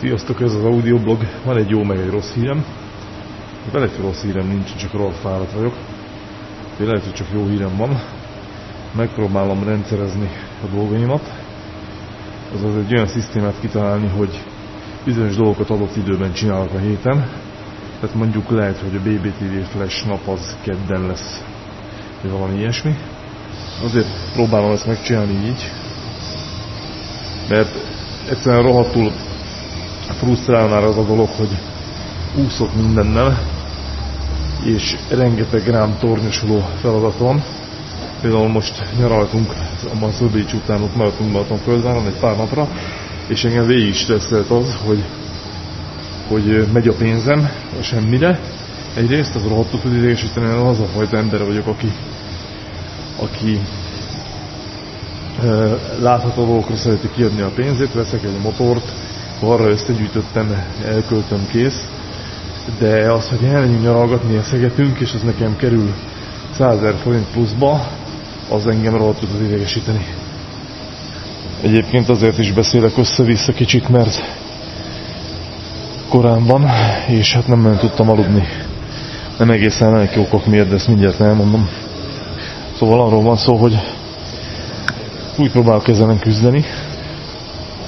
Sziasztok, ez az audioblog. Van egy jó meg egy rossz hírem. Vele egy rossz hírem nincs, csak rohadt fáradt vagyok. De lehet, hogy csak jó hírem van. Megpróbálom rendszerezni a dolgaimat. Azaz egy olyan szisztémát kitalálni, hogy bizonyos dolgokat adott időben csinálok a héten. Tehát mondjuk lehet, hogy a BBTV Flash nap az kedden lesz, vagy valami ilyesmi. Azért próbálom ezt megcsinálni így, mert egyszerűen rohadtul frusztrál már az a dolog, hogy úszok mindennel, és rengeteg rám tornyosuló feladat van. Például most nyaraltunk, a Szöbécs után ott maradtunk Balaton földváron egy pár napra, és engem végig stresszelt az, hogy, hogy megy a pénzem a semmire. Egyrészt az rohadtul tud idegesíteni, az a fajta ember vagyok, aki, aki látható dolgokra szereti kiadni a pénzét, veszek egy motort, arra összegyűjtöttem, elköltöm kész, de az, hogy elmenjünk nyaralgatni, eszegetünk, és az nekem kerül 100 forint pluszba, az engem rohadt tud idegesíteni. Egyébként azért is beszélek össze-vissza kicsit, mert korán van, és hát nem nagyon tudtam aludni. Nem egészen lelki okok miért, de ezt mindjárt elmondom. Szóval arról van szó, hogy úgy próbálok ezzel küzdeni,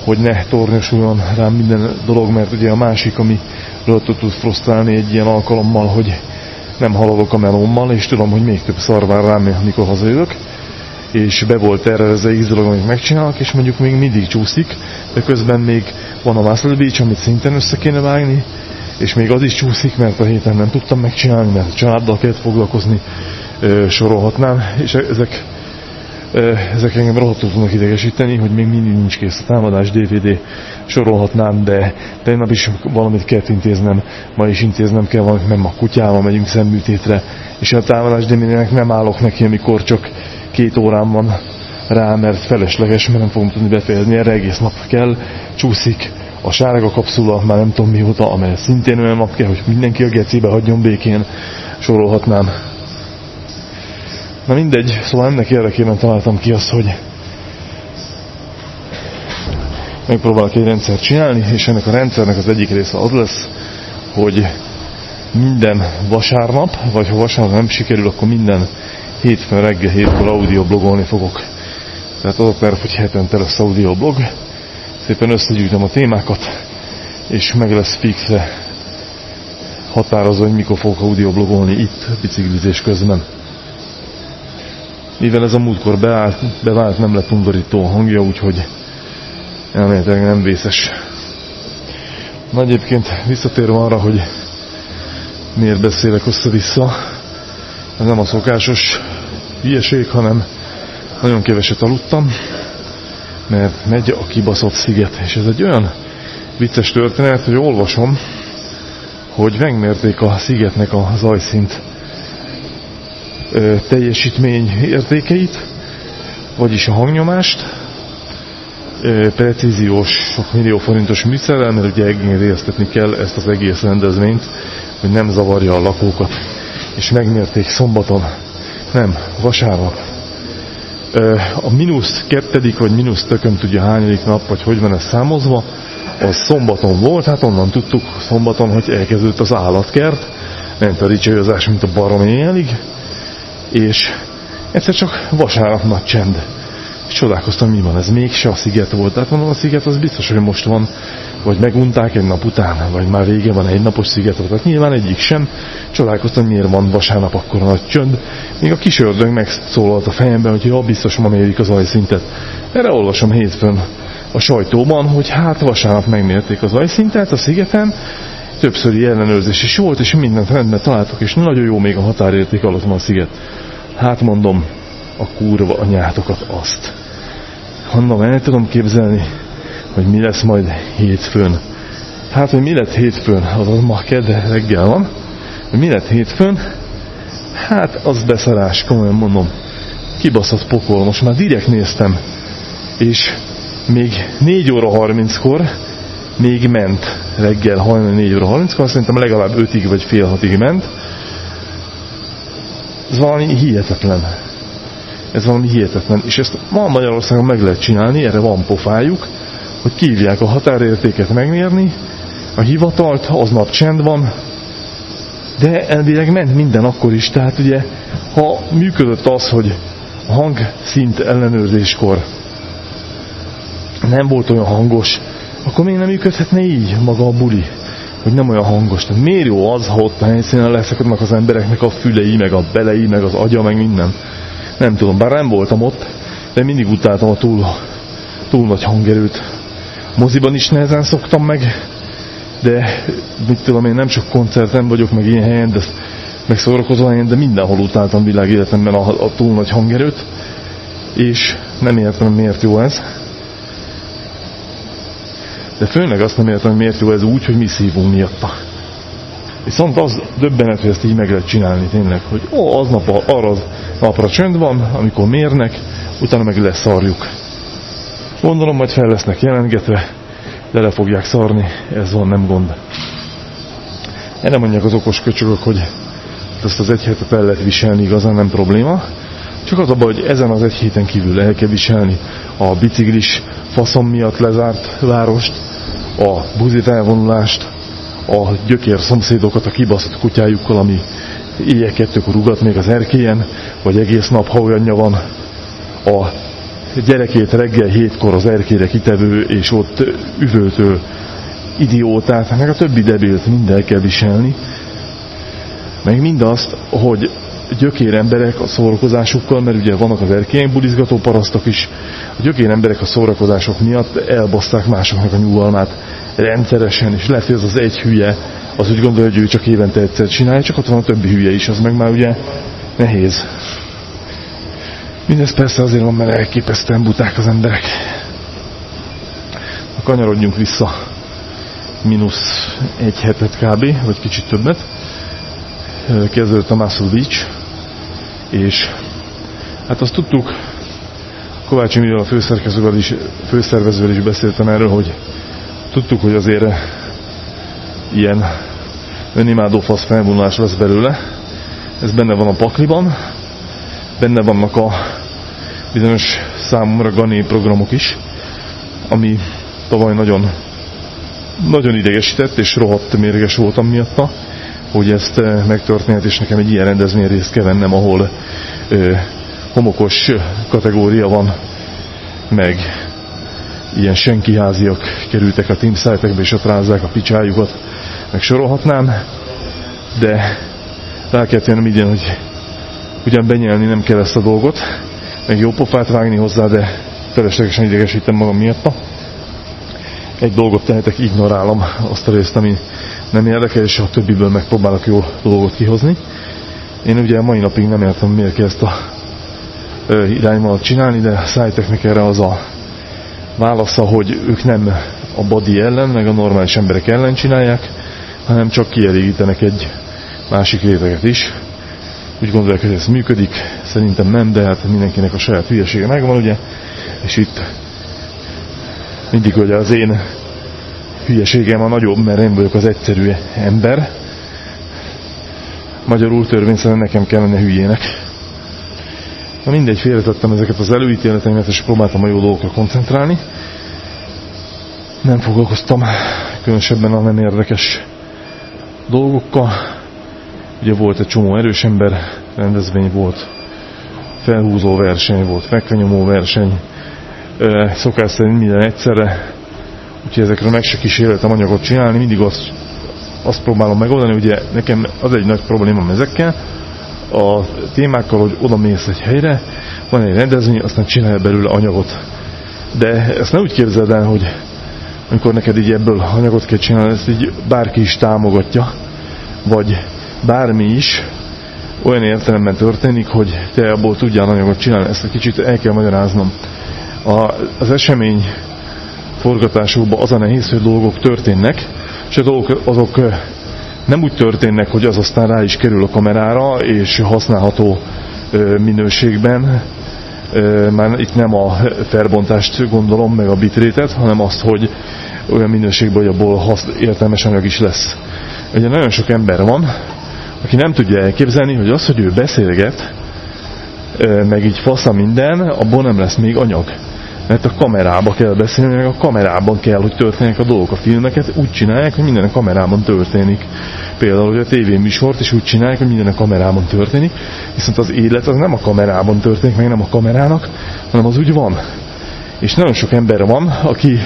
hogy ne tornyosuljon rám minden dolog, mert ugye a másik, ami rögtön tud frusztrálni egy ilyen alkalommal, hogy nem haladok a melómmal, és tudom, hogy még több szar vár rám, amikor hazajövök, és be volt ez a dolog, amit megcsinálok, és mondjuk még mindig csúszik, de közben még van a Muscle Beach, amit szintén össze kéne vágni, és még az is csúszik, mert a héten nem tudtam megcsinálni, mert a családdal kellett foglalkozni, sorolhatnám, és ezek ezek engem rohadtul tudnak idegesíteni, hogy még mindig nincs kész a támadás, DVD sorolhatnám, de tegnap is valamit kellett intéznem, ma is intéznem kell valamit, mert ma kutyával megyünk szemműtétre, és a támadás dvd nem állok neki, amikor csak két órám van rá, mert felesleges, mert nem fogom tudni befejezni, erre egész nap kell, csúszik, a sárga kapszula, már nem tudom mióta, amely szintén olyan nap kell, hogy mindenki a gecibe hagyjon békén, sorolhatnám. Na mindegy, szóval ennek érdekében találtam ki azt, hogy megpróbálok egy rendszert csinálni, és ennek a rendszernek az egyik része az lesz, hogy minden vasárnap, vagy ha vasárnap nem sikerül, akkor minden hétfőn reggel hétkor audioblogolni fogok. Tehát az a terv, hogy hetente lesz audioblog. Szépen összegyűjtöm a témákat, és meg lesz fixe határozva, hogy mikor fogok audioblogolni itt, biciklizés közben mivel ez a múltkor beállt, bevált, nem lett undorító hangja, úgyhogy elméletileg nem vészes. Na egyébként visszatérve arra, hogy miért beszélek össze-vissza, ez nem a szokásos hülyeség, hanem nagyon keveset aludtam, mert megy a kibaszott sziget, és ez egy olyan vicces történet, hogy olvasom, hogy megmérték a szigetnek a zajszint teljesítmény értékeit, vagyis a hangnyomást, precíziós, sok millió forintos műszerrel, mert ugye engedélyeztetni kell ezt az egész rendezvényt, hogy nem zavarja a lakókat. És megmérték szombaton, nem, vasárnap. A mínusz kettedik, vagy mínusz tököm tudja hányadik nap, vagy hogy van ez számozva, az szombaton volt, hát onnan tudtuk szombaton, hogy elkezdődött az állatkert, ment a dicsőzás, mint a barom éjjelig, és egyszer csak vasárnap nagy csend. Csodálkoztam, mi van, ez mégse a sziget volt. Tehát mondom, a sziget az biztos, hogy most van, vagy megunták egy nap után, vagy már vége van egy napos sziget volt. Tehát nyilván egyik sem. Csodálkoztam, miért van vasárnap akkor nagy csönd. Még a kis ördög megszólalt a fejemben, hogy ja, biztos ma mérik az ajszintet. Erre olvasom hétfőn a sajtóban, hogy hát vasárnap megmérték az ajszintet a szigeten, többszöri ellenőrzés is volt, és mindent rendben találtak, és nagyon jó még a határérték alatt van a sziget. Hát mondom, a kurva anyátokat azt. Mondom, el tudom képzelni, hogy mi lesz majd hétfőn. Hát, hogy mi lett hétfőn, azaz ma kedde reggel van, mi lett hétfőn, hát az beszarás, komolyan mondom. Kibaszott pokol, most már direkt néztem, és még 4 óra 30-kor még ment reggel hajnal 4 óra 30-kor, szerintem legalább 5-ig vagy fél 6-ig ment. Ez valami hihetetlen. Ez valami hihetetlen. És ezt ma Magyarországon meg lehet csinálni, erre van pofájuk, hogy kívják a határértéket megmérni, a hivatalt, aznap csend van, de elvileg ment minden akkor is, tehát ugye, ha működött az, hogy hangszint ellenőrzéskor nem volt olyan hangos, akkor még nem működhetne így maga a buli, hogy nem olyan hangos. Tehát miért jó az, ha ott a helyszínen leszakadnak az embereknek a fülei, meg a belei, meg az agya, meg minden. Nem tudom, bár nem voltam ott, de mindig utáltam a túl, túl nagy hangerőt. Moziban is nehezen szoktam meg, de mit tudom én, nem csak koncerten vagyok, meg ilyen helyen, de meg szórakozó helyen, de mindenhol utáltam világéletemben a, a túl nagy hangerőt, és nem értem, miért jó ez. De főleg azt nem értem, hogy miért jó ez úgy, hogy mi szívunk miatta. Viszont az döbbenet, hogy ezt így meg lehet csinálni tényleg, hogy ó, aznap arra az napra csönd van, amikor mérnek, utána meg leszarjuk. Gondolom, majd fel lesznek jelentgetve, de le fogják szarni, ez van, nem gond. Erre mondják az okos köcsögök, hogy ezt az egy hetet el lehet viselni, igazán nem probléma. Csak az a baj, hogy ezen az egy héten kívül el kell viselni a biciklis faszom miatt lezárt várost, a buzit elvonulást, a gyökér szomszédokat a kibaszott kutyájukkal, ami éjjel kettőkor ugat még az erkélyen, vagy egész nap, ha olyanja van, a gyerekét reggel hétkor az erkére kitevő, és ott üvöltő idiótát, meg a többi debilt mind el kell viselni, meg mindazt, hogy gyökér emberek a szórakozásukkal, mert ugye vannak az erkélyen bulizgató parasztok is, a gyökér emberek a szórakozások miatt elbaszták másoknak a nyugalmát rendszeresen, és lehet, hogy az az egy hülye, az úgy gondolja, hogy ő csak évente egyszer csinálja, csak ott van a többi hülye is, az meg már ugye nehéz. Mindez persze azért van, mert elképesztően buták az emberek. A kanyarodjunk vissza mínusz egy hetet kb, vagy kicsit többet. Kezdődött a Muscle Beach, és hát azt tudtuk, Kovács Emilio a főszerkezővel is, főszervezővel is beszéltem erről, hogy tudtuk, hogy azért ilyen önimádó fasz felvonulás lesz belőle. Ez benne van a pakliban, benne vannak a bizonyos számomra Gani programok is, ami tavaly nagyon, nagyon idegesített, és rohadt mérges voltam miatta, hogy ezt eh, megtörténhet, és nekem egy ilyen rendezvény részt kell vennem, ahol ö, eh, homokos kategória van, meg ilyen senkiháziak kerültek a teamsite-ekbe, és ott rázzák a picsájukat, meg sorolhatnám, de rá kell térnem idén, hogy ugyan benyelni nem kell ezt a dolgot, meg jó pofát vágni hozzá, de feleslegesen idegesítem magam miatta. Egy dolgot tehetek, ignorálom azt a részt, ami nem érdekel, és a többiből megpróbálok jó dolgot kihozni. Én ugye a mai napig nem értem, miért kell ezt a irányvonalat csinálni, de szájteknek erre az a válasza, hogy ők nem a body ellen, meg a normális emberek ellen csinálják, hanem csak kielégítenek egy másik réteget is, úgy gondolják, hogy ez működik, szerintem nem, de hát mindenkinek a saját hülyesége megvan, ugye, és itt mindig hogy az én hülyeségem a nagyobb, mert én vagyok az egyszerű ember. Magyarul törvényszerűen nekem kellene hülyének. Na mindegy, félretettem ezeket az előítéleteimet, és próbáltam a jó dolgokra koncentrálni. Nem foglalkoztam különösebben a nem érdekes dolgokkal, Ugye volt egy csomó erős ember rendezvény, volt felhúzó verseny, volt fekvenyomó verseny, szokás szerint minden egyszerre, úgyhogy ezekre meg se kísérletem anyagot csinálni, mindig azt, azt próbálom megoldani, ugye nekem az egy nagy problémám ezekkel, a témákkal, hogy oda mész egy helyre, van egy rendezvény, aztán csinálj belőle anyagot. De ezt nem úgy képzeld el, hogy amikor neked így ebből anyagot kell csinálni, ezt így bárki is támogatja, vagy bármi is olyan értelemben történik, hogy te abból tudjál anyagot csinálni. Ezt egy kicsit el kell magyaráznom. A, az esemény forgatásokban az a nehéz, hogy dolgok történnek, és a dolgok azok nem úgy történnek, hogy az aztán rá is kerül a kamerára, és használható minőségben. Már itt nem a felbontást gondolom, meg a bitrétet, hanem azt, hogy olyan minőségben, hogy abból értelmes anyag is lesz. Ugye nagyon sok ember van, aki nem tudja elképzelni, hogy az, hogy ő beszélget, meg így fasza minden, abból nem lesz még anyag. mert a kamerába kell beszélni, meg a kamerában kell, hogy történjenek a dolgok. A filmeket úgy csinálják, hogy minden a kamerában történik. Például, hogy a tévéműsort is úgy csinálják, hogy minden a kamerában történik, viszont az élet az nem a kamerában történik, meg nem a kamerának, hanem az úgy van. És nagyon sok ember van, aki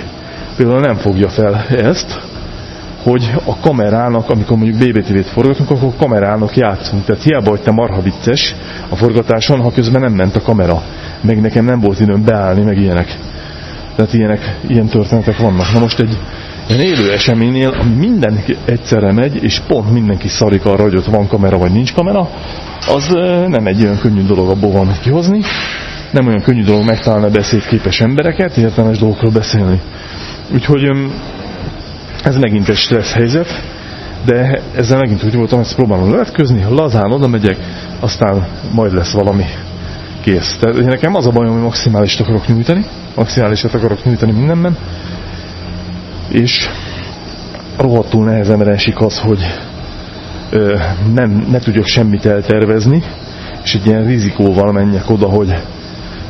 például nem fogja fel ezt, hogy a kamerának, amikor mondjuk BBTV-t forgatunk, akkor a kamerának játszunk. Tehát hiába, hogy te marha vicces a forgatáson, ha közben nem ment a kamera. Meg nekem nem volt időm beállni, meg ilyenek. Tehát ilyenek, ilyen történetek vannak. Na most egy ilyen élő eseménynél, ami mindenki egyszerre megy, és pont mindenki szarik arra, hogy ott van kamera, vagy nincs kamera, az nem egy olyan könnyű dolog abból van kihozni. Nem olyan könnyű dolog megtalálni a beszédképes embereket, értelmes dolgokról beszélni. Úgyhogy ez megint egy stressz helyzet, de ezzel megint úgy voltam, ezt próbálom levetközni, lazán oda megyek, aztán majd lesz valami kész. Tehát nekem az a bajom, hogy maximális akarok nyújtani, maximálisat akarok nyújtani mindenben, és rohadtul nehezemre esik az, hogy ö, nem, ne tudjak semmit eltervezni, és egy ilyen rizikóval menjek oda, hogy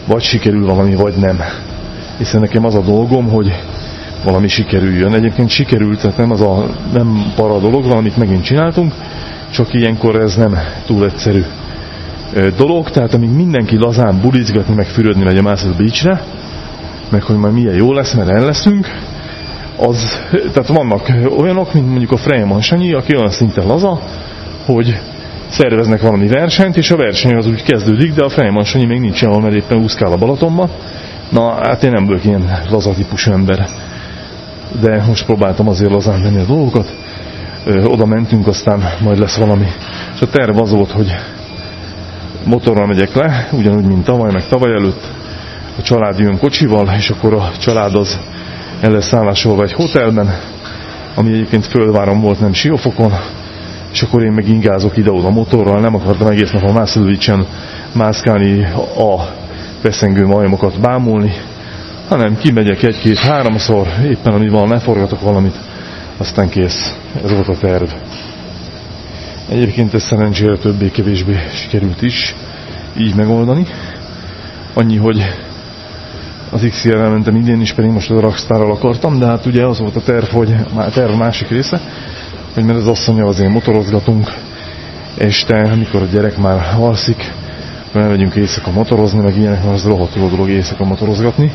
vagy sikerül valami, vagy nem. Hiszen nekem az a dolgom, hogy valami sikerüljön. Egyébként sikerült, tehát nem az a nem para dolog, valamit megint csináltunk, csak ilyenkor ez nem túl egyszerű dolog, tehát amíg mindenki lazán bulizgatni, meg fürödni megy a Master Beachre, meg hogy majd milyen jó lesz, mert el leszünk, az, tehát vannak olyanok, mint mondjuk a Freyman Sanyi, aki olyan szinten laza, hogy szerveznek valami versenyt, és a verseny az úgy kezdődik, de a Freyman Sanyi még nincs mert éppen úszkál a Balatonban. Na, hát én nem vagyok ilyen laza típusú ember de most próbáltam azért lazán tenni a dolgokat. Ö, oda mentünk, aztán majd lesz valami. És a terv az volt, hogy motorral megyek le, ugyanúgy, mint tavaly, meg tavaly előtt. A család jön kocsival, és akkor a család az el lesz szállásolva egy hotelben, ami egyébként fölvárom volt, nem siófokon, és akkor én meg ingázok ide-oda motorral, nem akartam egész nap a Mászlövicsen mászkálni a veszengő majmokat bámulni, hanem kimegyek egy-két-háromszor, éppen ami van, leforgatok valamit, aztán kész. Ez volt a terv. Egyébként ez szerencsére többé-kevésbé sikerült is így megoldani. Annyi, hogy az XR-rel mentem idén is, pedig most a Rockstar-ral akartam, de hát ugye az volt a terv, hogy a terv másik része, hogy mert az asszonya azért motorozgatunk, este, amikor a gyerek már alszik, elmegyünk éjszaka motorozni, meg ilyenek, mert az rohadt jó dolog éjszaka motorozgatni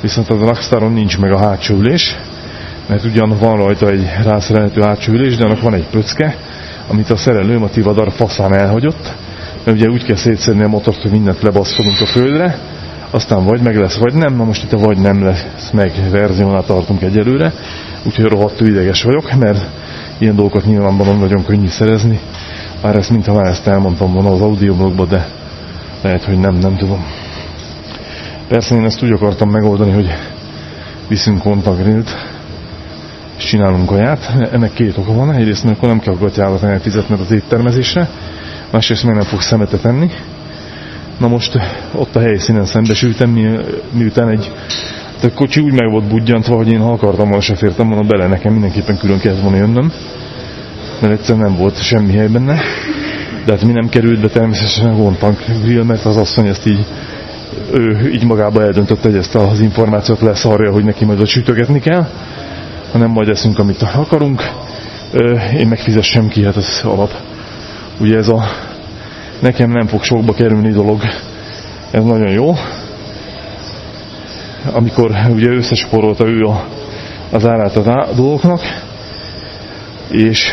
viszont a Rockstaron nincs meg a hátsó ülés, mert ugyan van rajta egy rászerelhető hátsó ülés, de annak van egy pöcke, amit a szerelőm a tivadar faszán elhagyott, mert ugye úgy kell szétszedni a motort, hogy mindent lebaszkodunk a földre, aztán vagy meg lesz, vagy nem, na most itt a vagy nem lesz meg verziónál tartunk egyelőre, úgyhogy rohadtul ideges vagyok, mert ilyen dolgokat nyilvánvalóan nagyon könnyű szerezni, bár ezt mintha már ezt elmondtam volna az audioblogban, de lehet, hogy nem, nem tudom. Persze én ezt úgy akartam megoldani, hogy viszünk kontagrillt, és csinálunk kaját. Ennek két oka van. Egyrészt, mert akkor nem kell gatyálat elfizetned az éttermezésre, másrészt meg nem fogsz szemetet enni. Na most ott a helyszínen szembesültem, mi, miután egy a kocsi úgy meg volt budjantva, hogy én ha akartam volna, se fértem volna bele, nekem mindenképpen külön kellett volna jönnöm, mert egyszerűen nem volt semmi hely benne. De hát mi nem került be természetesen a vontank grill, mert az asszony ezt így ő így magába eldöntött, hogy ezt az információt leszarja, hogy neki majd a sütögetni kell, hanem majd eszünk, amit akarunk. Én megfizessem ki, hát ez alap. Ugye ez a nekem nem fog sokba kerülni dolog, ez nagyon jó. Amikor ugye összesporolta ő a, az árát a dolgoknak, és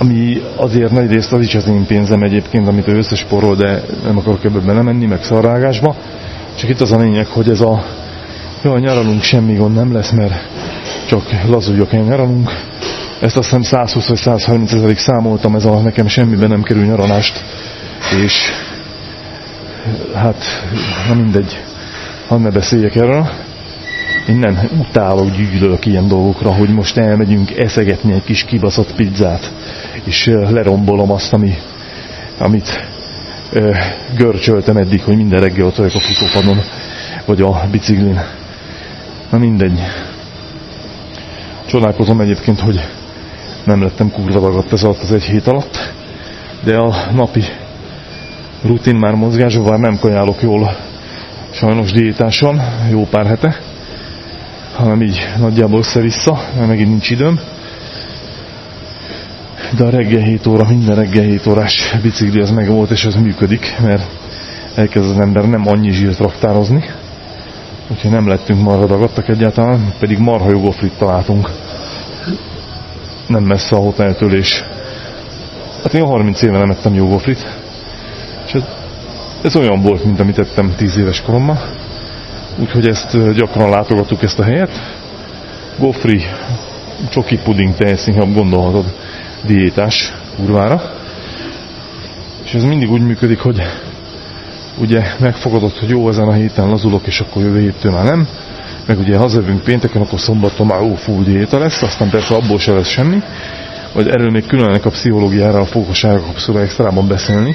ami azért nagy részt az is az én pénzem egyébként, amit ő összesporol, de nem akarok ebbe belemenni, meg szarrágásba. Csak itt az a lényeg, hogy ez a jó, nyaralunk semmi gond nem lesz, mert csak lazuljak el nyaralunk. Ezt azt hiszem 120 vagy 130 ezerig számoltam, ez a nekem semmiben nem kerül nyaralást, és hát, na mindegy, ha ne beszéljek erről. Én nem utálok, gyűlölök ilyen dolgokra, hogy most elmegyünk eszegetni egy kis kibaszott pizzát és lerombolom azt, ami, amit ö, görcsöltem eddig, hogy minden reggel ott vagyok a futópadon, vagy a biciklin. Na mindegy. Csodálkozom egyébként, hogy nem lettem kurva dagadt ez alatt az egy hét alatt, de a napi rutin már mozgásban, nem kajálok jól sajnos diétáson, jó pár hete, hanem így nagyjából össze-vissza, mert megint nincs időm. De a reggel 7 óra, minden reggel 7 órás bicikli az meg volt, és ez működik, mert elkezd az ember nem annyi zsírt raktározni, úgyhogy nem lettünk marha egyáltalán, pedig marha jogofrit találtunk. Nem messze a hoteltől, és hát én 30 éve nem ettem jogofrit, és ez, ez olyan volt, mint amit ettem 10 éves koromban, úgyhogy ezt gyakran látogattuk ezt a helyet. Gofri, csoki puding, tejszínhab, gondolhatod, diétás kurvára. És ez mindig úgy működik, hogy ugye megfogadott, hogy jó, ezen a héten lazulok, és akkor jövő héttől már nem. Meg ugye hazajövünk pénteken, akkor szombaton már ó, full diéta lesz, aztán persze abból se lesz semmi. Vagy erről még külön a pszichológiára a sárga extrában beszélni,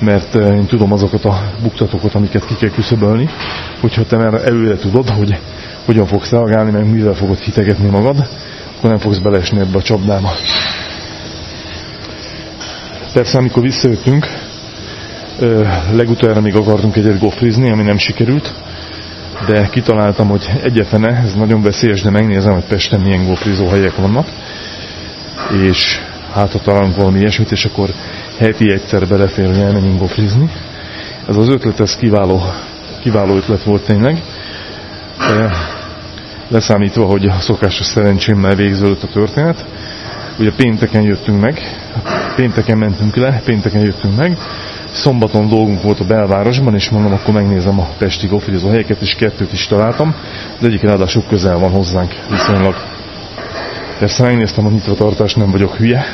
mert én tudom azokat a buktatókat, amiket ki kell küszöbölni, hogyha te már előre tudod, hogy hogyan fogsz reagálni, meg mivel fogod hitegetni magad, akkor nem fogsz beleesni ebbe a csapdába. Persze, amikor visszajöttünk, legutoljára még akartunk egyet gofrizni, ami nem sikerült, de kitaláltam, hogy egyetlen ez nagyon veszélyes, de megnézem, hogy Pesten milyen gofrizó helyek vannak, és hát ha találunk valami ilyesmit, és akkor heti egyszer belefér, hogy elmenjünk gofrizni. Ez az ötlet, ez kiváló, kiváló ötlet volt tényleg. Leszámítva, hogy a szokásos szerencsémmel végződött a történet. Ugye pénteken jöttünk meg, pénteken mentünk le, pénteken jöttünk meg, szombaton dolgunk volt a belvárosban, és mondom, akkor megnézem a pesti gofrizó helyeket, és kettőt is találtam. Az egyik ráadásul közel van hozzánk viszonylag. Persze megnéztem a nyitvatartást, nem vagyok hülye,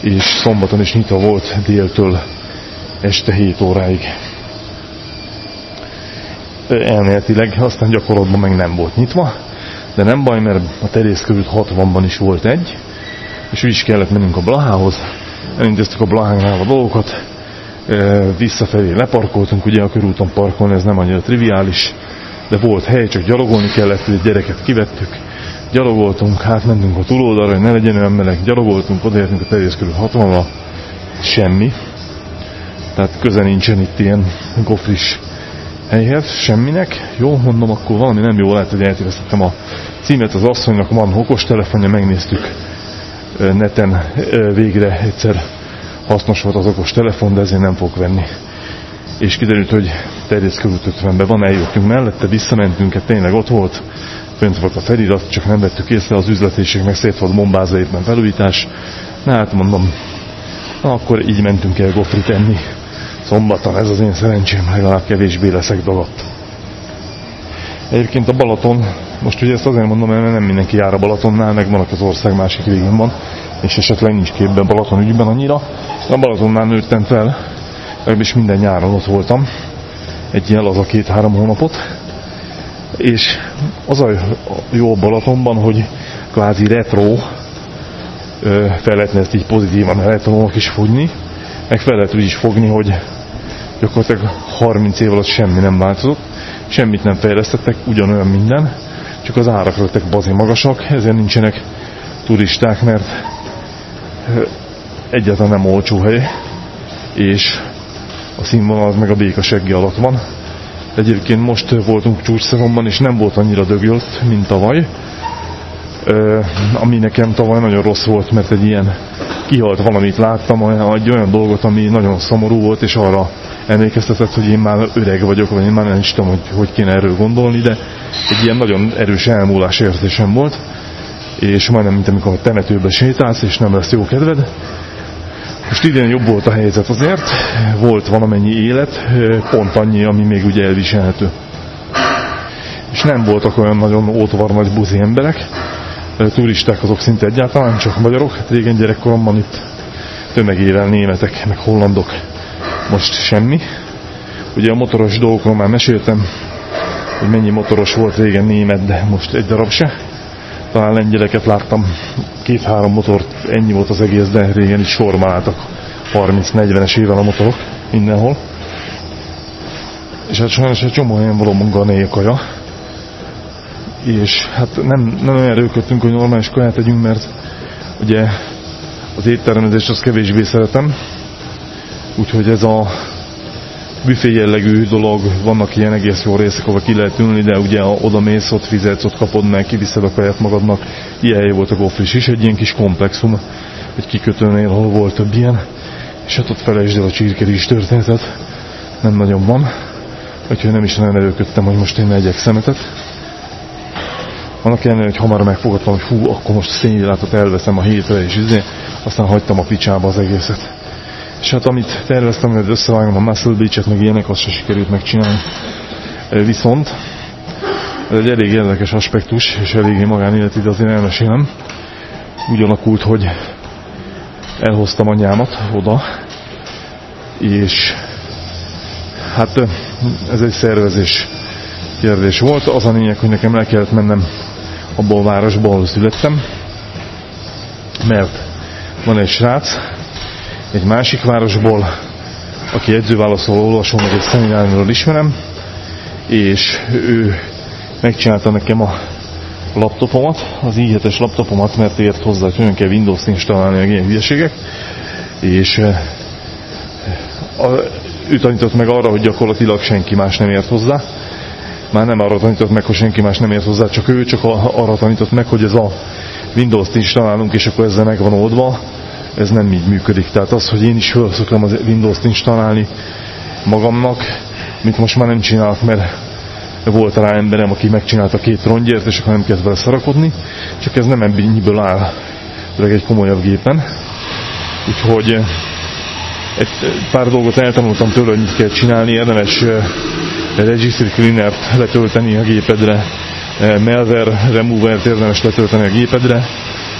és szombaton is nyitva volt déltől este 7 óráig. Elméletileg, aztán gyakorlatban meg nem volt nyitva, de nem baj, mert a terész körül 60-ban is volt egy, és úgy is kellett mennünk a Blahához, elintéztük a Blahánál a dolgokat, visszafelé leparkoltunk, ugye a körúton parkolni, ez nem annyira triviális, de volt hely, csak gyalogolni kellett, hogy gyereket kivettük, gyalogoltunk, hát mentünk a túloldalra, hogy ne legyen olyan meleg, gyalogoltunk, odaértünk a terjész körül 60 semmi. Tehát köze nincsen itt ilyen gofris helyhez, semminek. Jó, mondom, akkor valami nem jó, lehet, hogy eltévesztettem a címet, az asszonynak van okos megnéztük neten végre egyszer hasznos volt az okos telefon, de ezért nem fog venni. És kiderült, hogy terjész körül 50-ben van, eljöttünk mellette, visszamentünk, hát tényleg ott volt, fönt volt a felirat, csak nem vettük észre, az üzletiség meg szét volt bombázva éppen felújítás. Na hát mondom, na akkor így mentünk el gofrit enni. Szombaton ez az én szerencsém, legalább kevésbé leszek dagadt. Egyébként a Balaton, most ugye ezt azért mondom, mert nem mindenki jár a Balatonnál, meg van az ország másik végén van, és esetleg nincs képben Balaton ügyben annyira. A Balatonnál nőttem fel, legalábbis minden nyáron ott voltam, egy ilyen a két-három hónapot, és az a jó Balatonban, hogy kvázi retro, fel lehetne ezt így pozitívan retrónak is fogni, meg fel lehet úgy is fogni, hogy gyakorlatilag 30 év alatt semmi nem változott, semmit nem fejlesztettek, ugyanolyan minden, csak az árak lettek bazi magasak, ezért nincsenek turisták, mert egyáltalán nem olcsó hely, és a színvonal az meg a békaseggi alatt van, Egyébként most voltunk csúcsszezonban, és nem volt annyira dögölt, mint tavaly. Ami nekem tavaly nagyon rossz volt, mert egy ilyen kihalt valamit láttam, egy olyan dolgot, ami nagyon szomorú volt, és arra emlékeztetett, hogy én már öreg vagyok, vagy én már nem is tudom, hogy hogy kéne erről gondolni, de egy ilyen nagyon erős elmúlás érzésem volt, és majdnem, mint amikor a temetőbe sétálsz, és nem lesz jó kedved, most idén jobb volt a helyzet azért, volt valamennyi élet, pont annyi, ami még ugye elviselhető. És nem voltak olyan nagyon ótvar nagy buzi emberek, turisták azok szinte egyáltalán, csak magyarok. Hát régen gyerekkoromban itt tömegével németek, meg hollandok. Most semmi. Ugye a motoros dolgokról már meséltem, hogy mennyi motoros volt régen német, de most egy darab se talán lengyeleket láttam, két-három motort, ennyi volt az egész, de régen is sorban álltak 30-40-es éven a motorok mindenhol. És hát sajnos egy csomó helyen valóban ganéja kaja. És hát nem, nem olyan erőködtünk, hogy normális kaját tegyünk, mert ugye az étteremezést az kevésbé szeretem. Úgyhogy ez a büfé jellegű dolog, vannak ilyen egész jó részek, ahol ki lehet ülni, de ugye oda mész, ott fizetsz, ott kapod meg, kiviszed a kaját magadnak. Ilyen hely volt a Gofris is, egy ilyen kis komplexum, egy kikötőnél, ahol volt több ilyen. És hát ott felejtsd el a csirkeri történetet, nem nagyon van. Úgyhogy nem is nagyon előködtem, hogy most én megyek szemetet. Annak ellenére, hogy hamar megfogadtam, hogy hú, akkor most szénhidrátot elveszem a hétre, és izé, aztán hagytam a picsába az egészet. És hát amit terveztem, hogy összevágom a Muscle Beach-et, meg ilyenek, azt se sikerült megcsinálni. Viszont ez egy elég érdekes aspektus, és eléggé magánélet de azért elmesélem. Úgy alakult, hogy elhoztam anyámat oda, és hát ez egy szervezés kérdés volt. Az a lényeg, hogy nekem le kellett mennem abból a városból, ahol születtem, mert van egy srác, egy másik városból, aki edzőválaszoló olvasó, meg egy szemináriumról ismerem, és ő megcsinálta nekem a laptopomat, az i7-es laptopomat, mert ért hozzá, hogy olyan kell Windows-t installálni, meg ilyen hülyeségek, és eh, a, ő tanított meg arra, hogy gyakorlatilag senki más nem ért hozzá. Már nem arra tanított meg, hogy senki más nem ért hozzá, csak ő csak arra tanított meg, hogy ez a Windows-t installálunk, és akkor ezzel meg van oldva, ez nem így működik. Tehát az, hogy én is felszoktam az Windows-t installálni magamnak, mit most már nem csinálok, mert volt rá emberem, aki megcsinálta két rongyért, és akkor nem kezd vele szarakodni, csak ez nem ennyiből áll, főleg egy komolyabb gépen. Úgyhogy eh, egy pár dolgot eltanultam tőle, hogy mit kell csinálni, érdemes eh, Registry Cleaner-t letölteni a gépedre, eh, Malware Remover-t érdemes letölteni a gépedre,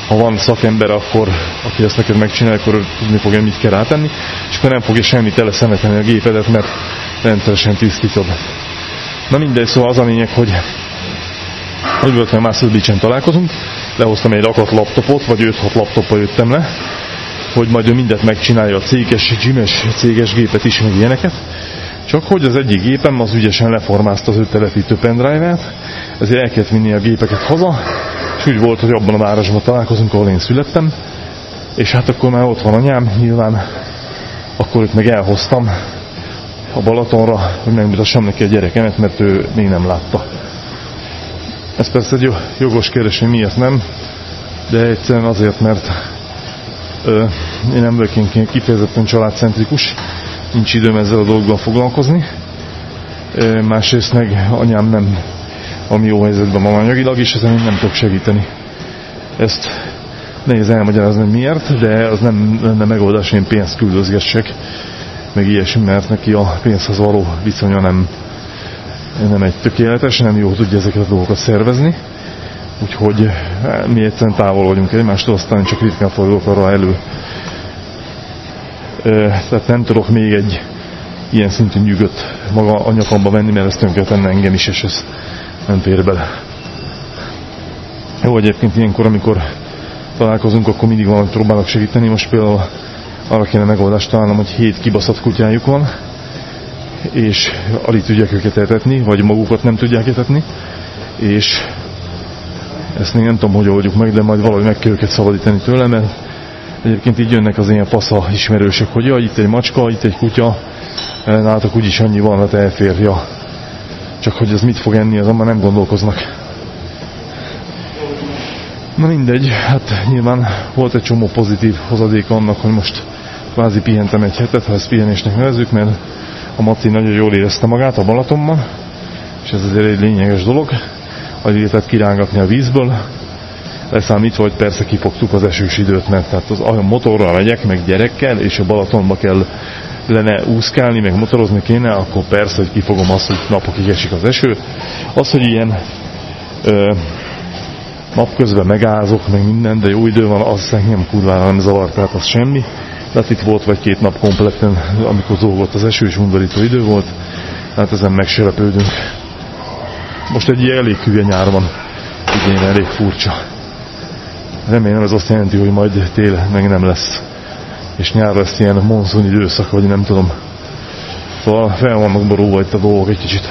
ha van szakember, akkor aki ezt neked megcsinálja, akkor tudni fogja, mit kell rátenni, és akkor nem fogja semmit teleszemeteni a gépedet, mert rendszeresen tisztítod. Na mindegy, szóval az a lényeg, hogy úgy volt, hogy Muscle Beach-en találkozunk, lehoztam egy rakat laptopot, vagy 5-6 laptoppal jöttem le, hogy majd ő mindent megcsinálja a céges, gymes céges gépet is, meg ilyeneket. Csak hogy az egyik gépem az ügyesen leformázta az ő telepítő pendrive-át, ezért el kellett vinni a gépeket haza, és úgy volt, hogy abban a városban találkozunk, ahol én születtem, és hát akkor már ott van anyám, nyilván akkor őt meg elhoztam a Balatonra, hogy megmutassam neki a gyerekemet, mert ő még nem látta. Ez persze egy jogos kérdés, hogy miért nem, de egyszerűen azért, mert ö, én nem vagyok kifejezetten családcentrikus, nincs időm ezzel a dologgal foglalkozni. Másrészt meg anyám nem ami jó helyzetben van anyagilag, és ezen én nem tudok segíteni. Ezt nehéz elmagyarázni, hogy miért, de az nem lenne megoldás, én pénzt küldözgessek, meg ilyesmi, mert neki a pénzhez való viszonya nem, nem egy tökéletes, nem jó tudja ezeket a dolgokat szervezni. Úgyhogy eh, mi egyszerűen távol vagyunk egymástól, aztán csak ritkán fordulok arra elő. Tehát nem tudok még egy ilyen szintű nyugodt maga a venni, mert ezt tönkretenne engem is, és ez nem fér bele. Jó, egyébként ilyenkor, amikor találkozunk, akkor mindig valamit próbálok segíteni. Most például arra kéne megoldást találnom, hogy hét kibaszott kutyájuk van, és alig tudják őket etetni, vagy magukat nem tudják etetni, és ezt még nem tudom, hogy oldjuk meg, de majd valahogy meg kell őket szabadítani tőle, mert egyébként így jönnek az ilyen fasza ismerősök, hogy ja, itt egy macska, itt egy kutya, nálatok úgyis annyi van, hát elfér, ja, csak hogy ez mit fog enni, azon már nem gondolkoznak. Na mindegy, hát nyilván volt egy csomó pozitív hozadék annak, hogy most kvázi pihentem egy hetet, ha ezt pihenésnek nevezzük, mert a Maci nagyon jól érezte magát a Balatonban, és ez azért egy lényeges dolog, hogy lehetett kirángatni a vízből, leszámítva, hogy persze kifogtuk az esős időt, mert tehát az, a motorral megyek, meg gyerekkel, és a Balatonba kell lenne úszkálni, meg motorozni kéne, akkor persze, hogy kifogom azt, hogy napokig esik az eső. Az, hogy ilyen ö, napközben megázok, meg minden, de jó idő van, az engem kurvára nem zavar, tehát az semmi. Tehát itt volt vagy két nap kompletten, amikor dolgott az eső, és undorító idő volt, tehát ezen megserepődünk. Most egy elég hülye nyár van, idén elég furcsa. Remélem ez azt jelenti, hogy majd tél meg nem lesz és nyár lesz ilyen monszun időszak, vagy nem tudom. Szóval fel vannak borulva itt a dolgok egy kicsit.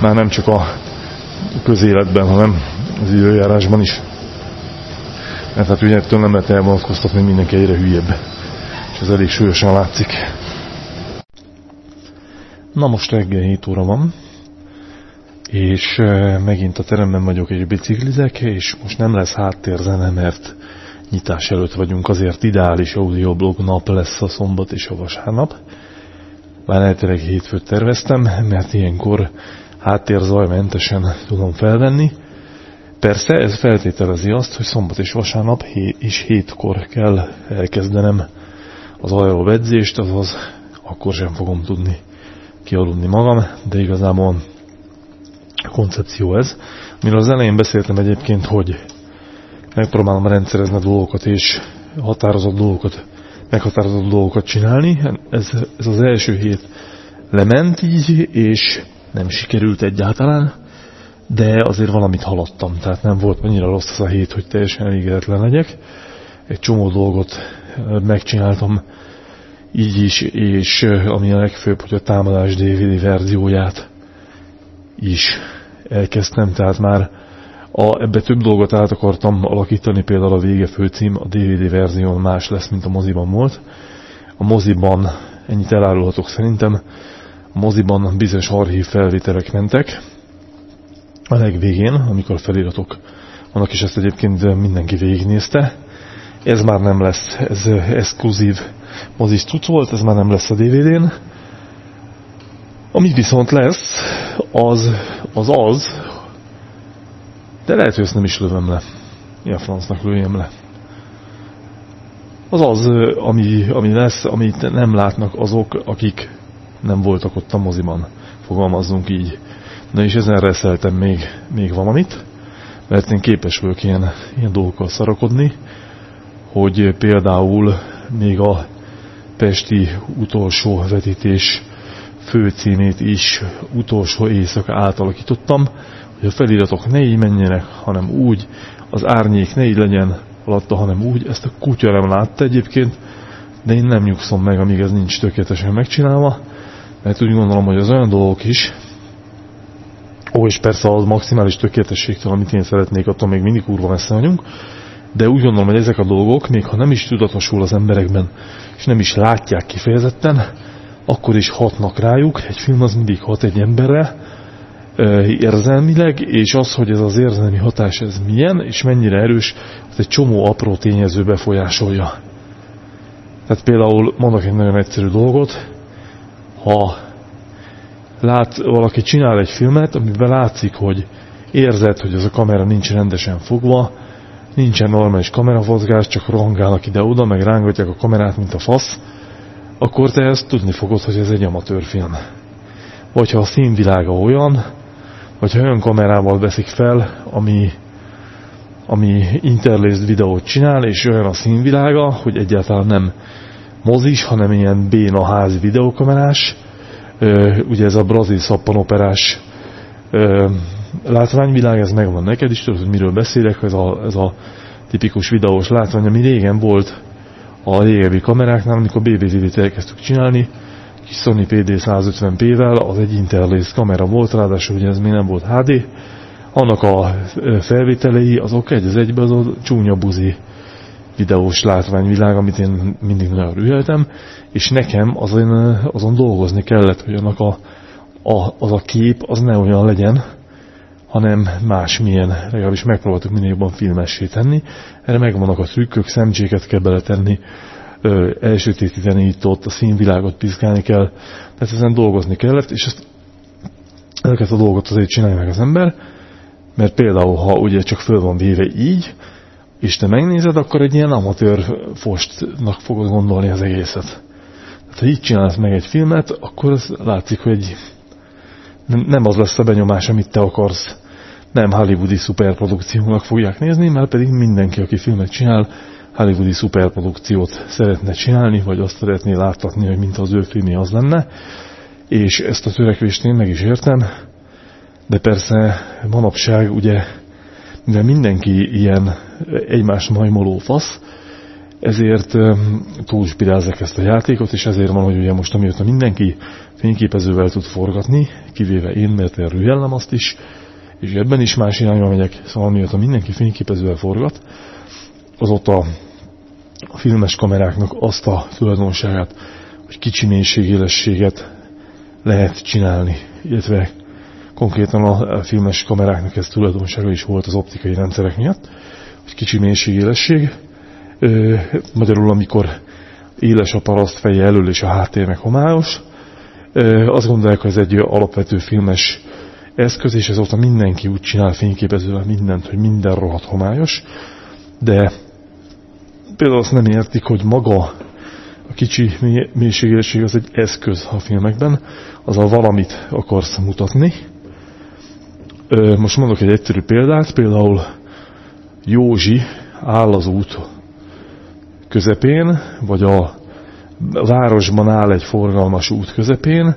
Már nem csak a közéletben, hanem az időjárásban is. Mert hát ugye ettől nem lehet elvonatkoztatni, hogy mindenki egyre hülyebb. És ez elég súlyosan látszik. Na most reggel 7 óra van, és megint a teremben vagyok és biciklizek, és most nem lesz háttérzene, mert nyitás előtt vagyunk, azért ideális audioblog nap lesz a szombat és a vasárnap. Már eltereg hétfőt terveztem, mert ilyenkor háttérzajmentesen tudom felvenni. Persze ez feltételezi azt, hogy szombat és vasárnap és hétkor kell elkezdenem az aerob edzést, azaz akkor sem fogom tudni kialudni magam, de igazából koncepció ez. Miről az elején beszéltem egyébként, hogy megpróbálom rendszerezni a dolgokat és határozott dolgokat, meghatározott dolgokat csinálni. Ez, ez az első hét lement így, és nem sikerült egyáltalán, de azért valamit haladtam, tehát nem volt annyira rossz az a hét, hogy teljesen elégedetlen legyek. Egy csomó dolgot megcsináltam így is, és ami a legfőbb, hogy a támadás DVD verzióját is elkezdtem, tehát már a, ebbe több dolgot át akartam alakítani, például a vége főcím, a DVD verzió más lesz, mint a moziban volt. A moziban, ennyit elárulhatok szerintem, a moziban bizonyos archív felvételek mentek. A legvégén, amikor feliratok vannak, és ezt egyébként mindenki végignézte. Ez már nem lesz, ez exkluzív mozis cucc volt, ez már nem lesz a DVD-n. Ami viszont lesz, az az, az de lehet, hogy ezt nem is lövöm le. Ilyen francnak lőjem le. Az az, ami, ami lesz, amit nem látnak azok, akik nem voltak ott a moziban. Fogalmazzunk így. Na és ezen reszeltem még, még valamit, mert én képes vagyok ilyen, ilyen dolgokkal szarakodni, hogy például még a Pesti utolsó vetítés főcímét is utolsó éjszaka átalakítottam, hogy a feliratok ne így menjenek, hanem úgy, az árnyék ne így legyen alatta, hanem úgy. Ezt a kutya nem látta egyébként, de én nem nyugszom meg, amíg ez nincs tökéletesen megcsinálva, mert úgy gondolom, hogy az olyan dolgok is, ó, és persze az maximális tökéletességtől, amit én szeretnék, attól még mindig kurva messze vagyunk, de úgy gondolom, hogy ezek a dolgok, még ha nem is tudatosul az emberekben, és nem is látják kifejezetten, akkor is hatnak rájuk. Egy film az mindig hat egy emberre, érzelmileg, és az, hogy ez az érzelmi hatás ez milyen, és mennyire erős, az egy csomó apró tényező befolyásolja. Tehát például mondok egy nagyon egyszerű dolgot, ha lát, valaki csinál egy filmet, amiben látszik, hogy érzed, hogy az a kamera nincs rendesen fogva, nincsen normális kameravozgás, csak rohangálnak ide-oda, meg rángatják a kamerát, mint a fasz, akkor te ezt tudni fogod, hogy ez egy amatőrfilm. Vagy ha a színvilága olyan, hogyha olyan kamerával veszik fel, ami, ami interlaced videót csinál, és olyan a színvilága, hogy egyáltalán nem mozis, hanem ilyen béna házi videókamerás, ugye ez a brazil szappanoperás látványvilág, ez megvan neked is, tudod, hogy miről beszélek, ez a, ez a tipikus videós látvány, ami régen volt a régebbi kameráknál, amikor BBTV-t elkezdtük csinálni, kis Sony PD150p-vel, az egy interlace kamera volt, ráadásul ugye ez még nem volt HD, annak a felvételei azok egy az egyben az a csúnya buzi videós látványvilág, amit én mindig nagyon rüheltem, és nekem azon, azon dolgozni kellett, hogy annak a, a, az a kép az ne olyan legyen, hanem másmilyen, legalábbis megpróbáltuk minél jobban filmessé tenni. Erre megvannak a trükkök, szemcséket kell beletenni, elsötétíteni itt ott, a színvilágot piszkálni kell, tehát ezen dolgozni kellett, és ezt, ezeket a dolgot azért csinálja meg az ember, mert például, ha ugye csak föl van véve így, és te megnézed, akkor egy ilyen amatőr fostnak fogod gondolni az egészet. Tehát ha így csinálsz meg egy filmet, akkor az látszik, hogy nem az lesz a benyomás, amit te akarsz. Nem hollywoodi szuperprodukciónak fogják nézni, mert pedig mindenki, aki filmet csinál, hollywoodi szuperprodukciót szeretne csinálni, vagy azt szeretné láthatni, hogy mint az ő filmje az lenne, és ezt a törekvést én meg is értem, de persze manapság ugye, mivel mindenki ilyen egymás majmoló fasz, ezért túlspirázzák ezt a játékot, és ezért van, hogy ugye most amióta mindenki fényképezővel tud forgatni, kivéve én, mert én rühellem azt is, és ebben is más irányba megyek, szóval mióta mindenki fényképezővel forgat, azóta a filmes kameráknak azt a tulajdonságát, hogy kicsi mélységélességet lehet csinálni, illetve konkrétan a filmes kameráknak ez tulajdonsága is volt az optikai rendszerek miatt, hogy kicsi mélységélesség, magyarul amikor éles a paraszt feje elől és a háttér meg homályos, azt gondolják, hogy ez egy alapvető filmes eszköz, és ezóta mindenki úgy csinál fényképezővel mindent, hogy minden rohadt homályos, de például azt nem értik, hogy maga a kicsi mélységélesség az egy eszköz a filmekben, az a valamit akarsz mutatni. Most mondok egy egyszerű példát, például Józsi áll az út közepén, vagy a városban áll egy forgalmas út közepén,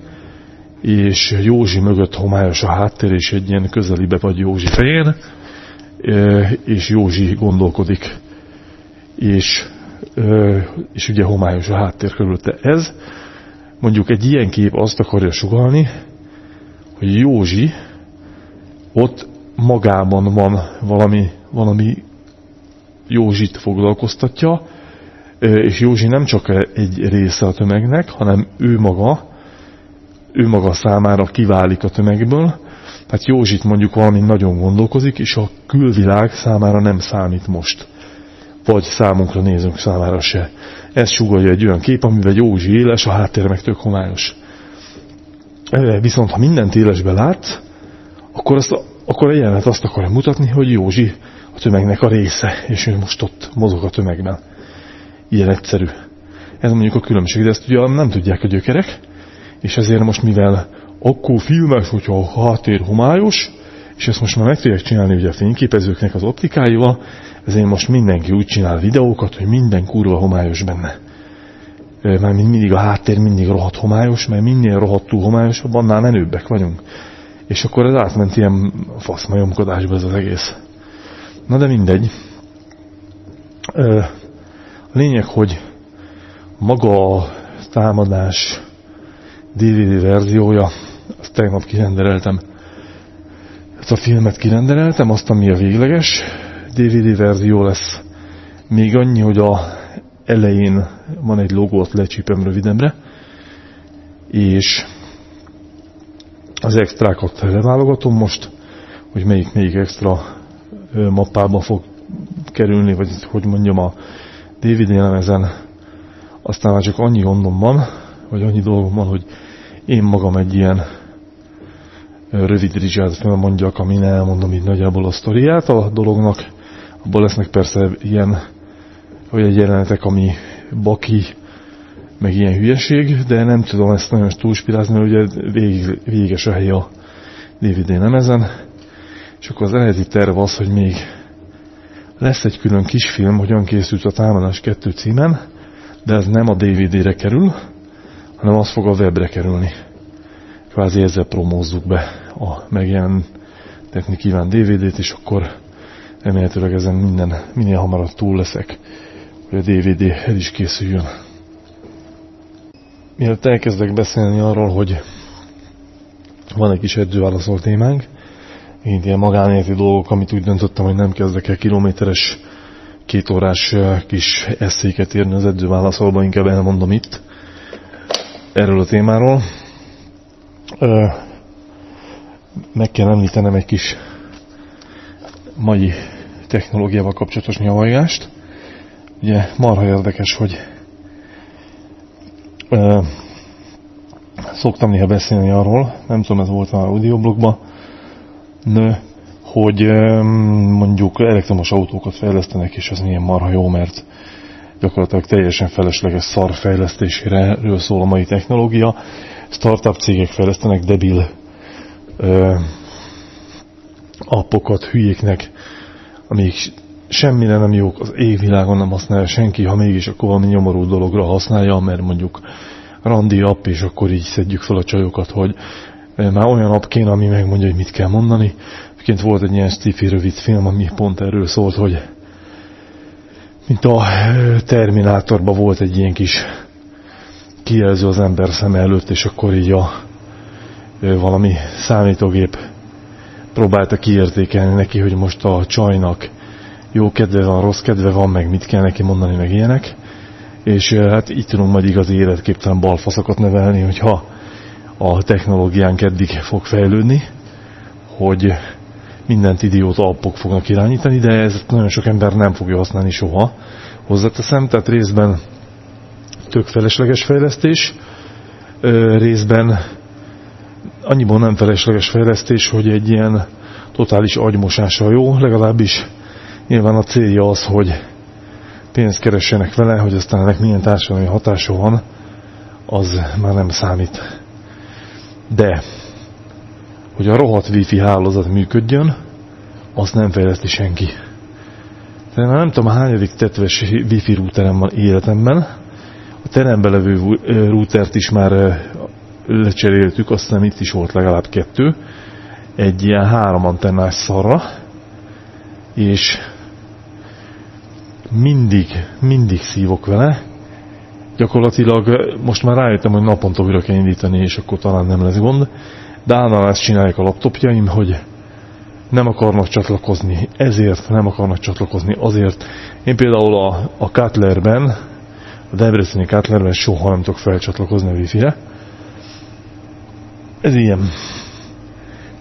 és Józsi mögött homályos a háttér, és egy ilyen közelibe vagy Józsi fején, és Józsi gondolkodik, és, és ugye homályos a háttér körülötte. Ez mondjuk egy ilyen kép azt akarja sugalni, hogy Józsi ott magában van valami, valami Józsit foglalkoztatja, és Józsi nem csak egy része a tömegnek, hanem ő maga, ő maga számára kiválik a tömegből, tehát Józsit mondjuk valami nagyon gondolkozik, és a külvilág számára nem számít most. Vagy számunkra nézünk számára se. Ez sugalja egy olyan kép, amivel Józsi éles, a háttér meg tök homályos. Viszont ha mindent élesbe lát, akkor, azt, akkor a jelenet azt akarja mutatni, hogy Józsi a tömegnek a része, és ő most ott mozog a tömegben. Ilyen egyszerű. Ez mondjuk a különbség, de ezt ugye nem tudják a gyökerek, és ezért most mivel akkor filmes, hogyha a háttér homályos, és ezt most már meg tudják csinálni ugye a fényképezőknek az optikáival, ezért most mindenki úgy csinál videókat, hogy minden kurva homályos benne. Már mindig a háttér mindig rohadt homályos, mert minél rohadtul homályosabb, annál menőbbek vagyunk. És akkor ez átment ilyen faszmajomkodásba ez az egész. Na de mindegy. A lényeg, hogy maga a támadás DVD verziója, azt tegnap kirendeltem. Ezt a filmet kirendeltem, azt, ami a végleges DVD verzió lesz. Még annyi, hogy a elején van egy logót lecsípem rövidemre, és az extrákat leválogatom most, hogy melyik, melyik extra mappába fog kerülni, vagy hogy mondjam a DVD lemezen. Aztán már csak annyi gondom van, vagy annyi dolgom van, hogy én magam egy ilyen rövid rizsát mondjak, amin elmondom így nagyjából a sztoriát a dolognak. Abból lesznek persze ilyen, egy jelenetek, ami baki, meg ilyen hülyeség, de nem tudom ezt nagyon túlspirázni, mert ugye vég, véges a hely a DVD nemezen. És akkor az eredeti terv az, hogy még lesz egy külön kisfilm, hogyan készült a Támadás 2 címen, de ez nem a DVD-re kerül, hanem az fog a webre kerülni. Kvázi ezzel promózzuk be a megjelentetni kíván DVD-t, és akkor remélhetőleg ezen minden, minél hamarabb túl leszek, hogy a DVD el is készüljön. Mielőtt elkezdek beszélni arról, hogy van egy kis edzőválaszol témánk, így ilyen magánéleti dolgok, amit úgy döntöttem, hogy nem kezdek el kilométeres kétórás kis eszéket írni az edzőválaszolba, inkább elmondom itt erről a témáról. Meg kell említenem egy kis mai technológiával kapcsolatos nyavajást. Ugye marha érdekes, hogy ö, szoktam néha beszélni arról, nem tudom, ez volt már audioblogban, nő, hogy mondjuk elektromos autókat fejlesztenek, és az milyen marha jó, mert gyakorlatilag teljesen felesleges szar fejlesztésére szól a mai technológia. Startup cégek fejlesztenek debil ö, appokat hülyéknek, amik semmire nem jók, az égvilágon nem használja senki, ha mégis akkor valami nyomorú dologra használja, mert mondjuk randi app, és akkor így szedjük fel a csajokat, hogy már olyan nap kéne, ami megmondja, hogy mit kell mondani. Egyébként volt egy ilyen sci rövid film, ami pont erről szólt, hogy mint a Terminátorban volt egy ilyen kis kijelző az ember szem előtt, és akkor így a valami számítógép próbálta kiértékelni neki, hogy most a csajnak jó kedve van, rossz kedve van, meg mit kell neki mondani, meg ilyenek. És hát így tudunk majd igazi életképtelen balfaszokat nevelni, hogyha a technológiánk eddig fog fejlődni, hogy mindent idióta appok fognak irányítani, de ez nagyon sok ember nem fogja használni soha. Hozzáteszem, tehát részben tök felesleges fejlesztés, részben annyiban nem felesleges fejlesztés, hogy egy ilyen totális agymosása jó, legalábbis nyilván a célja az, hogy pénzt keressenek vele, hogy aztán ennek milyen társadalmi hatása van, az már nem számít. De, hogy a rohadt wifi hálózat működjön, azt nem fejleszti senki. Tehát nem tudom, hányadik tetves wifi routerem van életemben. A teremben levő routert is már lecseréltük, azt nem itt is volt legalább kettő. Egy ilyen három antennás szarra. És mindig, mindig szívok vele. Gyakorlatilag most már rájöttem, hogy naponta újra kell indítani, és akkor talán nem lesz gond. Állandóan ezt csinálják a laptopjaim, hogy nem akarnak csatlakozni, ezért nem akarnak csatlakozni, azért. Én például a, a Cutlerben, a Debreceni Cutlerben soha nem tudok felcsatlakozni a Wi-Fi-re. Ez ilyen.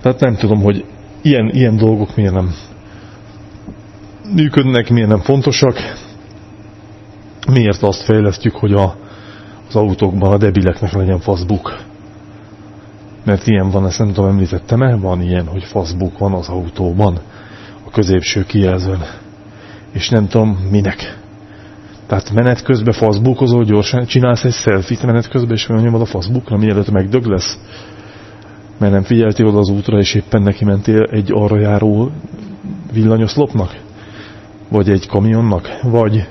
Tehát nem tudom, hogy ilyen, ilyen dolgok miért nem működnek, miért nem fontosak, miért azt fejlesztjük, hogy a, az autókban a debileknek legyen Facebook. Mert ilyen van, ezt nem tudom, említettem-e, van ilyen, hogy Facebook van az autóban, a középső kijelzőn. És nem tudom, minek. Tehát menet közben Facebookozol, gyorsan csinálsz egy selfie menet közben, és nyomod a Facebookra, mielőtt megdög lesz. Mert nem figyeltél oda az útra, és éppen neki mentél egy arra járó villanyoszlopnak vagy egy kamionnak, vagy,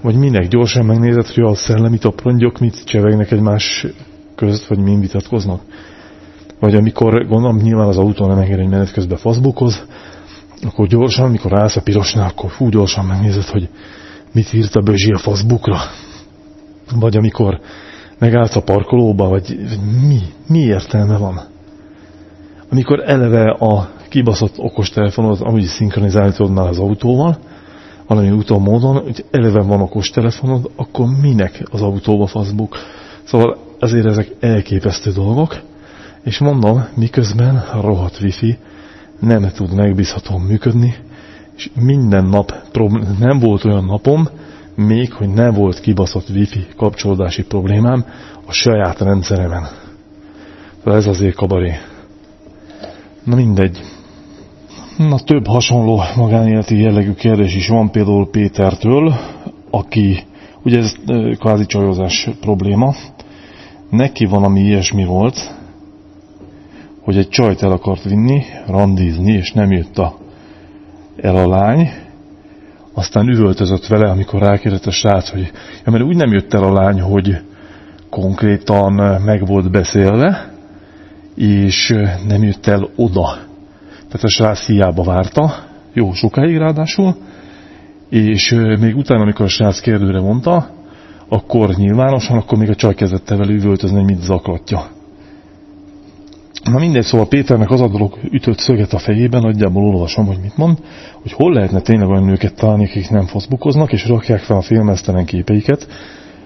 vagy minek gyorsan megnézed, hogy a szellemi toprongyok mit csevegnek egymás közt, vagy mind vitatkoznak. Vagy amikor gondolom nyilván az autó nem enged egy menet közben faszbukoz, akkor gyorsan, amikor állsz a pirosnál, akkor fú gyorsan megnézed, hogy mit írt a Bözsi a faszbukra. Vagy amikor megállsz a parkolóba, vagy, mi, mi értelme van? Amikor eleve a kibaszott okostelefonot amúgy szinkronizálni tudod már az autóval, valami úton módon, hogy eleve van okos telefonod, akkor minek az autóba Facebook? Szóval ezért ezek elképesztő dolgok, és mondom, miközben a rohadt wifi nem tud megbízhatóan működni, és minden nap nem volt olyan napom, még hogy ne volt kibaszott wifi kapcsolódási problémám a saját rendszeremen. Szóval ez azért kabaré. Na mindegy. Na több hasonló magánéleti jellegű kérdés is van például Pétertől, aki, ugye ez kvázi csajozás probléma, neki van, ami ilyesmi volt, hogy egy csajt el akart vinni, randizni, és nem jött a, el a lány, aztán üvöltözött vele, amikor rákérdett a srác, hogy ja, mert úgy nem jött el a lány, hogy konkrétan meg volt beszélve, és nem jött el oda tehát a srác hiába várta, jó sokáig ráadásul, és még utána, amikor a srác kérdőre mondta, akkor nyilvánosan, akkor még a csaj kezdett vele üvöltözni, hogy mit zaklatja. Na mindegy, szóval Péternek az a dolog ütött szöget a fejében, nagyjából olvasom, hogy mit mond, hogy hol lehetne tényleg olyan nőket találni, akik nem faszbukoznak, és rakják fel a filmesztelen képeiket,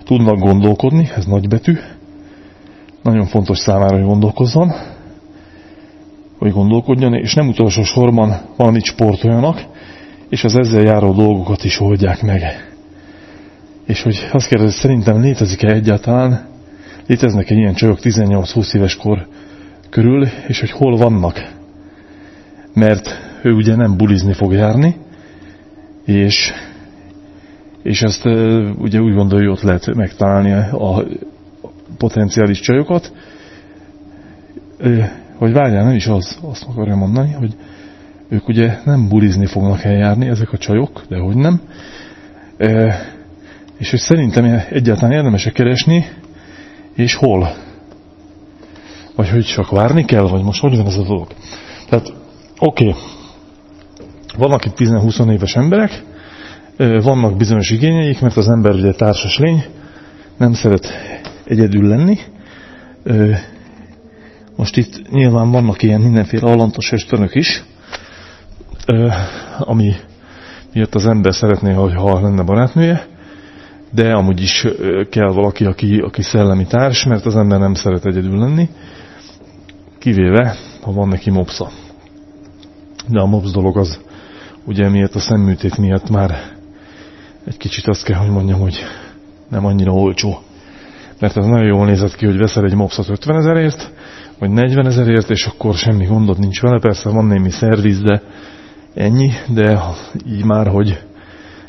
tudnak gondolkodni, ez nagybetű, nagyon fontos számára, hogy gondolkozzon, hogy gondolkodjon, és nem utolsó sorban valamit sportoljanak, és az ezzel járó dolgokat is oldják meg. És hogy azt kérdez, hogy szerintem létezik-e egyáltalán, léteznek-e ilyen csajok 18-20 éves kor körül, és hogy hol vannak. Mert ő ugye nem bulizni fog járni, és, és ezt ugye úgy gondolja, hogy ott lehet megtalálni a potenciális csajokat, vagy várjál, nem is az, azt akarja mondani, hogy ők ugye nem bulizni fognak eljárni, ezek a csajok, de hogy nem. És hogy szerintem egyáltalán érdemes -e keresni, és hol. Vagy hogy csak várni kell, vagy most hogy van ez a dolog. Tehát, oké, okay. vannak itt 10-20 éves emberek, vannak bizonyos igényeik, mert az ember ugye társas lény, nem szeret egyedül lenni, most itt nyilván vannak ilyen mindenféle alantos ösztönök is, ami miatt az ember szeretné, ha lenne barátnője, de amúgy is kell valaki, aki, aki szellemi társ, mert az ember nem szeret egyedül lenni. Kivéve, ha van neki mopsza. De a mops dolog az, ugye miért a szemműtét miatt már egy kicsit azt kell, hogy mondjam, hogy nem annyira olcsó. Mert az nagyon jól nézett ki, hogy veszel egy mopszot 50 ezerért, vagy 40 ezerért, és akkor semmi gondod nincs vele. Persze van némi szerviz, de ennyi, de így már, hogy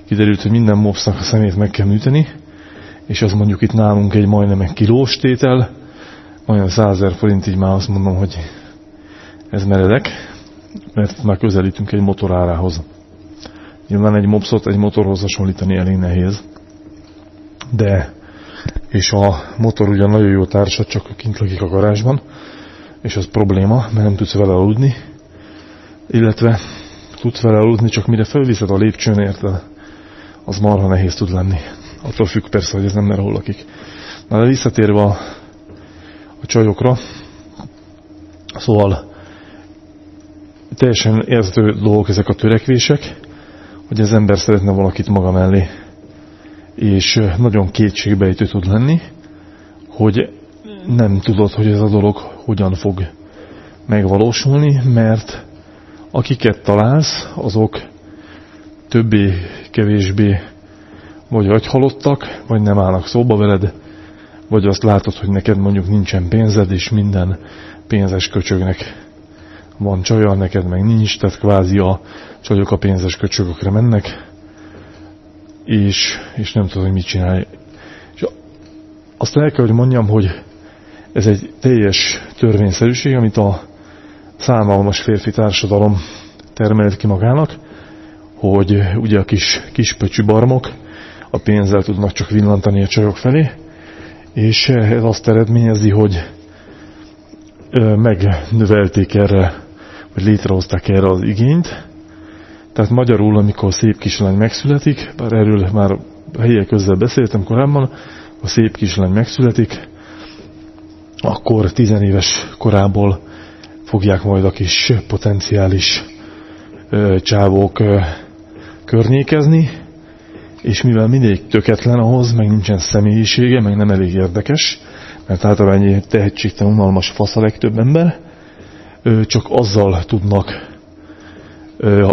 kiderült, hogy minden mopsznak a szemét meg kell műteni, és az mondjuk itt nálunk egy majdnem egy kilós tétel, majdnem 100 forint, így már azt mondom, hogy ez meredek, mert már közelítünk egy motorárához. Nyilván egy mopszot egy motorhoz hasonlítani elég nehéz, de és a motor ugyan nagyon jó társa, csak kint lakik a garázsban, és az probléma, mert nem tudsz vele aludni, illetve tudsz vele aludni, csak mire felviszed a lépcsőn, érted, az marha nehéz tud lenni. Attól függ persze, hogy ez nem hol lakik. Na de visszatérve a, a csajokra, szóval teljesen érzető dolgok ezek a törekvések, hogy az ember szeretne valakit maga mellé, és nagyon kétségbejtő tud lenni, hogy nem tudod, hogy ez a dolog hogyan fog megvalósulni, mert akiket találsz, azok többé-kevésbé vagy vagy halottak, vagy nem állnak szóba veled, vagy azt látod, hogy neked mondjuk nincsen pénzed, és minden pénzes köcsögnek van csaja, neked meg nincs, tehát kvázi a csajok a pénzes köcsögökre mennek, és, és nem tudod, hogy mit csinálj. És azt el kell, hogy mondjam, hogy ez egy teljes törvényszerűség, amit a szállalmas férfi társadalom termelt ki magának, hogy ugye a kis, kis pöcsű barmok a pénzzel tudnak csak villantani a csajok felé, és ez azt eredményezi, hogy megnövelték erre, vagy létrehozták erre az igényt. Tehát magyarul, amikor szép kislány megszületik, bár erről már helyek közzel beszéltem korábban, a szép kislány megszületik, akkor tizenéves korából fogják majd a kis potenciális ö, csávók ö, környékezni, és mivel mindig töketlen ahhoz, meg nincsen személyisége, meg nem elég érdekes, mert általában ennyi tehetségtelen, unalmas fasz a legtöbb ember, csak azzal tudnak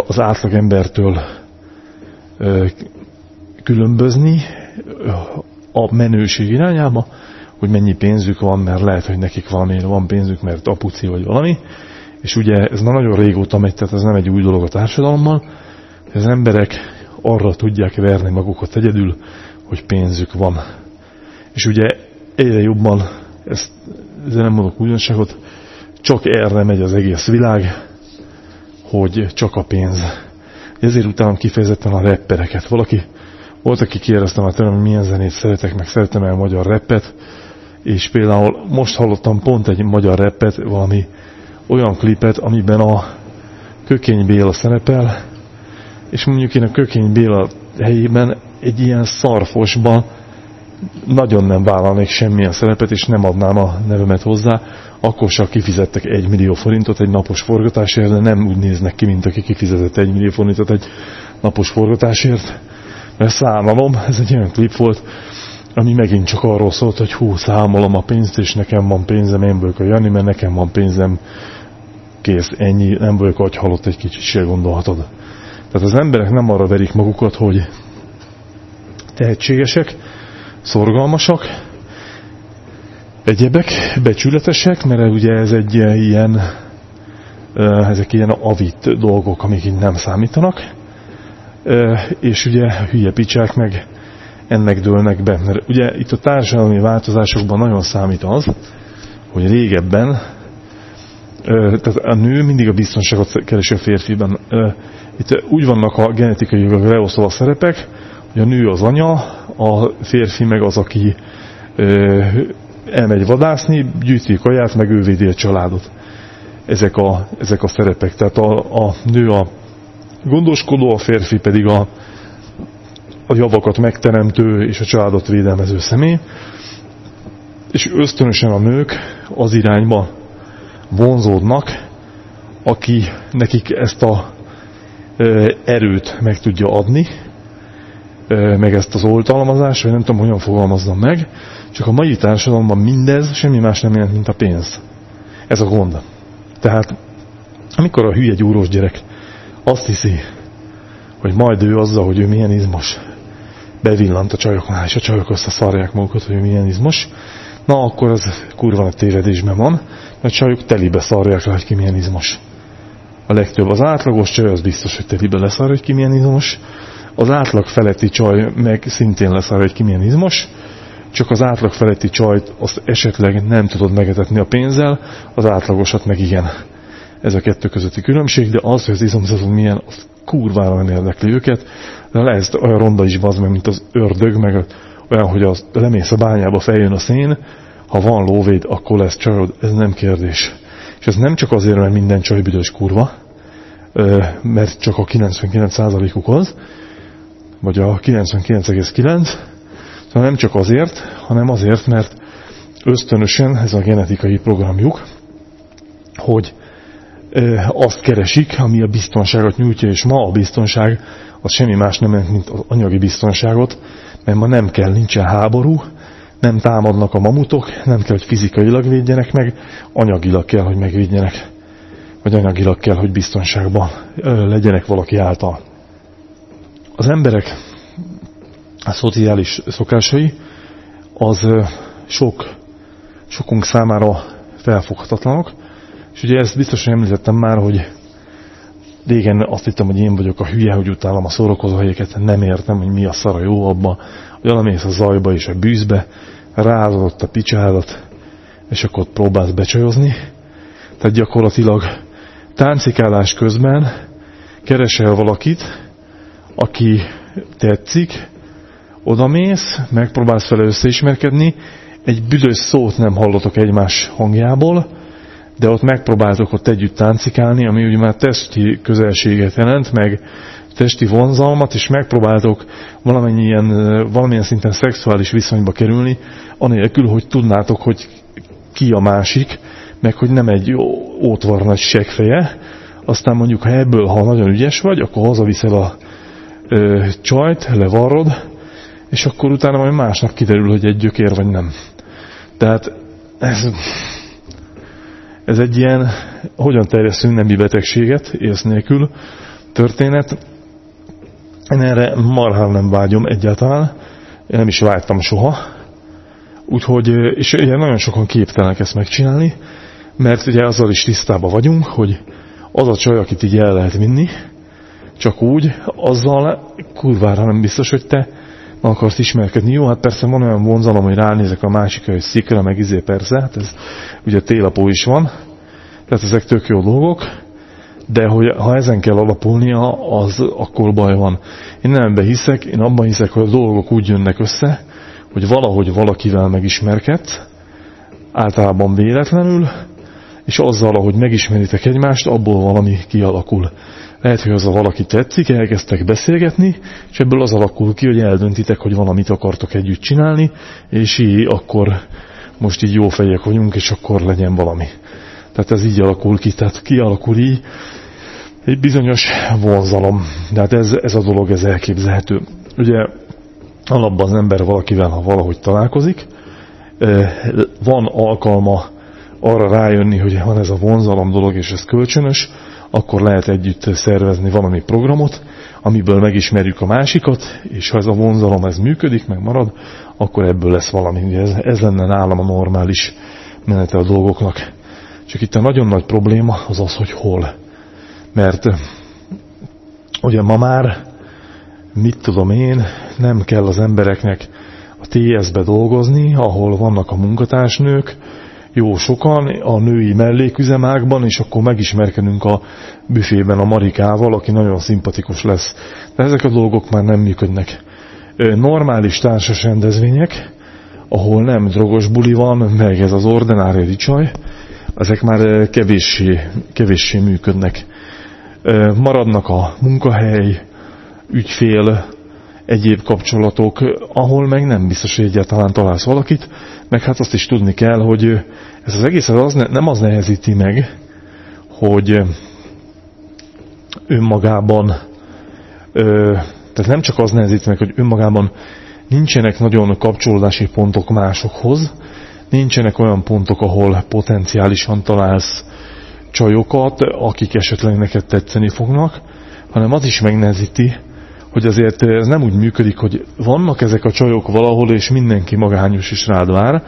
az átlag embertől különbözni a menőség irányába, hogy mennyi pénzük van, mert lehet, hogy nekik valami van pénzük, mert apuci vagy valami, és ugye ez már nagyon régóta megy, tehát ez nem egy új dolog a társadalommal, az emberek arra tudják verni magukat egyedül, hogy pénzük van. És ugye egyre jobban, ezt, ezzel nem mondok újdonságot, csak erre megy az egész világ, hogy csak a pénz. Ezért utálom kifejezetten a rappereket. Valaki, volt, aki kérdezte már tőlem, hogy milyen zenét szeretek, meg szeretem el magyar rappet, és például most hallottam pont egy magyar rappet, valami olyan klipet, amiben a Kökény Béla szerepel, és mondjuk én a Kökény Béla helyében egy ilyen szarfosban nagyon nem vállalnék semmilyen szerepet, és nem adnám a nevemet hozzá, akkor csak kifizettek egy millió forintot egy napos forgatásért, de nem úgy néznek ki, mint aki kifizetett egy millió forintot egy napos forgatásért, mert számolom, ez egy olyan klip volt, ami megint csak arról szólt, hogy hú, számolom a pénzt, és nekem van pénzem, én vagyok a Jani, mert nekem van pénzem, kész, ennyi, nem vagyok hogy halott egy kicsit, se gondolhatod. Tehát az emberek nem arra verik magukat, hogy tehetségesek, szorgalmasak, egyebek, becsületesek, mert ugye ez egy ilyen, ezek ilyen avit dolgok, amik így nem számítanak, és ugye hülye picsák meg ennek dőlnek be. Mert ugye itt a társadalmi változásokban nagyon számít az, hogy régebben, tehát a nő mindig a biztonságot keresi a férfiben. Itt úgy vannak a genetikai leosztva a szerepek, hogy a nő az anya, a férfi meg az, aki elmegy vadászni, gyűjti a kaját, meg ő védi a családot. Ezek a, ezek a szerepek. Tehát a, a nő a gondoskodó, a férfi pedig a, a javakat megteremtő és a családot védelmező személy. És ösztönösen a nők az irányba vonzódnak, aki nekik ezt a erőt meg tudja adni, meg ezt az oltalmazást, vagy nem tudom, hogyan fogalmazzam meg, csak a mai társadalomban mindez semmi más nem jelent, mint a pénz. Ez a gond. Tehát amikor a hülye gyúrós gyerek azt hiszi, hogy majd ő azzal, hogy ő milyen izmos, bevillant a csajoknál, és a csajok összeszarják magukat, hogy ő milyen izmos, na akkor az kurva a tévedésben van, mert a csajok telibe szarják le, hogy ki milyen izmos. A legtöbb az átlagos csaj, az biztos, hogy telibe leszar, hogy ki milyen izmos. Az átlag feletti csaj meg szintén leszar, hogy ki milyen izmos. Csak az átlag feletti csajt azt esetleg nem tudod megetetni a pénzzel, az átlagosat meg igen. Ez a kettő közötti különbség, de az, hogy az izomzatod milyen, az kurvára nem érdekli őket. De lesz olyan ronda is bazd meg, mint az ördög, meg olyan, hogy az lemész a bányába, feljön a szén, ha van lóvéd, akkor lesz csajod, ez nem kérdés. És ez nem csak azért, mert minden csaj büdös kurva, mert csak a 99%-uk az, vagy a 99,9, hanem nem csak azért, hanem azért, mert ösztönösen ez a genetikai programjuk, hogy azt keresik, ami a biztonságot nyújtja, és ma a biztonság az semmi más nem mint az anyagi biztonságot, mert ma nem kell, nincsen háború, nem támadnak a mamutok, nem kell, hogy fizikailag védjenek meg, anyagilag kell, hogy megvédjenek, vagy anyagilag kell, hogy biztonságban legyenek valaki által. Az emberek a szociális szokásai az sok, sokunk számára felfoghatatlanok, és ugye ezt biztosan említettem már, hogy régen azt hittem, hogy én vagyok a hülye, hogy utálom a szórakozó helyeket, nem értem, hogy mi a szara jó abba, hogy elmész a zajba és a bűzbe, rázadott a picsádat, és akkor próbálsz becsajozni. Tehát gyakorlatilag táncikálás közben keresel valakit, aki tetszik, odamész, megpróbálsz vele összeismerkedni, egy büdös szót nem hallotok egymás hangjából, de ott megpróbáltok ott együtt táncikálni, ami ugye már testi közelséget jelent, meg testi vonzalmat, és megpróbáltok valamennyien, valamilyen szinten szexuális viszonyba kerülni, anélkül, hogy tudnátok, hogy ki a másik, meg hogy nem egy ótvar nagy segfeje, aztán mondjuk, ha ebből, ha nagyon ügyes vagy, akkor hazaviszel a ö, csajt, levarrod, és akkor utána majd másnap kiderül, hogy egy gyökér vagy nem. Tehát ez, ez egy ilyen, hogyan terjesztünk nemi betegséget, ész nélkül történet. Én erre marhán nem vágyom egyáltalán, én nem is vágytam soha. Úgyhogy, és ugye nagyon sokan képtelenek ezt megcsinálni, mert ugye azzal is tisztában vagyunk, hogy az a csaj, akit így el lehet vinni, csak úgy, azzal kurvára nem biztos, hogy te akarsz ismerkedni. Jó, hát persze van olyan vonzalom, hogy ránézek a másikra, hogy szikra, meg izé persze, hát ez ugye télapó is van, tehát ezek tök jó dolgok, de hogy ha ezen kell alapulnia, az akkor baj van. Én nem ebbe hiszek, én abban hiszek, hogy a dolgok úgy jönnek össze, hogy valahogy valakivel megismerkedsz, általában véletlenül, és azzal, ahogy megismeritek egymást, abból valami kialakul. Lehet, hogy az a valaki tetszik, elkezdtek beszélgetni, és ebből az alakul ki, hogy eldöntitek, hogy valamit akartok együtt csinálni, és így akkor most így jó fejek vagyunk, és akkor legyen valami. Tehát ez így alakul ki, tehát kialakul így egy bizonyos vonzalom. De hát ez, ez a dolog, ez elképzelhető. Ugye alapban az ember valakivel, ha valahogy találkozik, van alkalma arra rájönni, hogy van ez a vonzalom dolog, és ez kölcsönös, akkor lehet együtt szervezni valami programot, amiből megismerjük a másikat, és ha ez a vonzalom ez működik, meg marad, akkor ebből lesz valami. Ez, ez lenne nálam a normális menete a dolgoknak. Csak itt a nagyon nagy probléma az az, hogy hol. Mert ugye ma már, mit tudom én, nem kell az embereknek a TS-be dolgozni, ahol vannak a munkatársnők, jó sokan a női melléküzemákban, és akkor megismerkedünk a büfében a Marikával, aki nagyon szimpatikus lesz. De ezek a dolgok már nem működnek. Normális társas rendezvények, ahol nem drogos buli van, meg ez az ordinári csaj, ezek már kevéssé, kevéssé működnek. Maradnak a munkahely, ügyfél, egyéb kapcsolatok, ahol meg nem biztos, hogy egyáltalán találsz valakit, meg hát azt is tudni kell, hogy ez az egész az nem az nehezíti meg, hogy önmagában, tehát nem csak az nehezíti meg, hogy önmagában nincsenek nagyon kapcsolódási pontok másokhoz, nincsenek olyan pontok, ahol potenciálisan találsz csajokat, akik esetleg neked tetszeni fognak, hanem az is megnehezíti, hogy azért ez nem úgy működik, hogy vannak ezek a csajok valahol, és mindenki magányos is rád vár,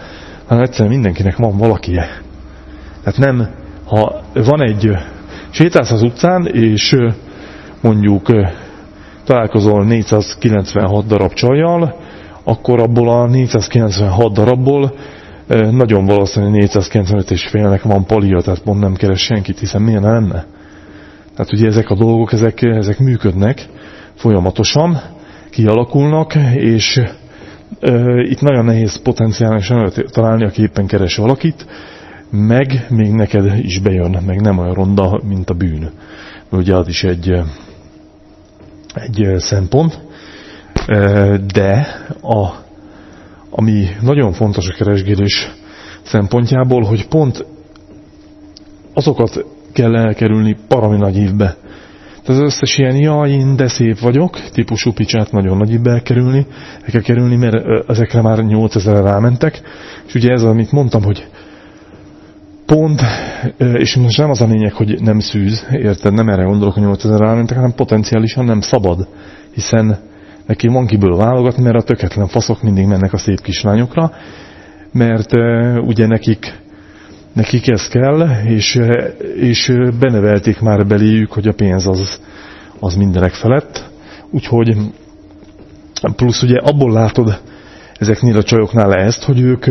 hanem egyszerűen mindenkinek van valakie. Tehát nem, ha van egy, sétálsz az utcán, és mondjuk találkozol 496 darab csajjal, akkor abból a 496 darabból nagyon valószínű 495 és félnek van palia, tehát pont nem keres senkit, hiszen ne lenne? Tehát ugye ezek a dolgok, ezek, ezek működnek folyamatosan, kialakulnak, és e, itt nagyon nehéz potenciálisan találni, aki éppen keres valakit, meg még neked is bejön, meg nem olyan ronda, mint a bűn. Ugye az is egy, egy szempont. De a, ami nagyon fontos a keresgélés szempontjából, hogy pont azokat kell elkerülni parami nagy évbe. Tehát az összes ilyen, jaj, én de szép vagyok, típusú picsát nagyon nagy évbe elkerülni, el kell kerülni, mert ezekre már 8000 rámentek, és ugye ez, amit mondtam, hogy pont, és most nem az a lényeg, hogy nem szűz, érted, nem erre gondolok, hogy 8000 rámentek, hanem potenciálisan nem szabad, hiszen neki van kiből válogatni, mert a töketlen faszok mindig mennek a szép kislányokra, mert ugye nekik, nekik ez kell, és, és benevelték már beléjük, hogy a pénz az, az mindenek felett. Úgyhogy plusz ugye abból látod ezeknél a csajoknál ezt, hogy ők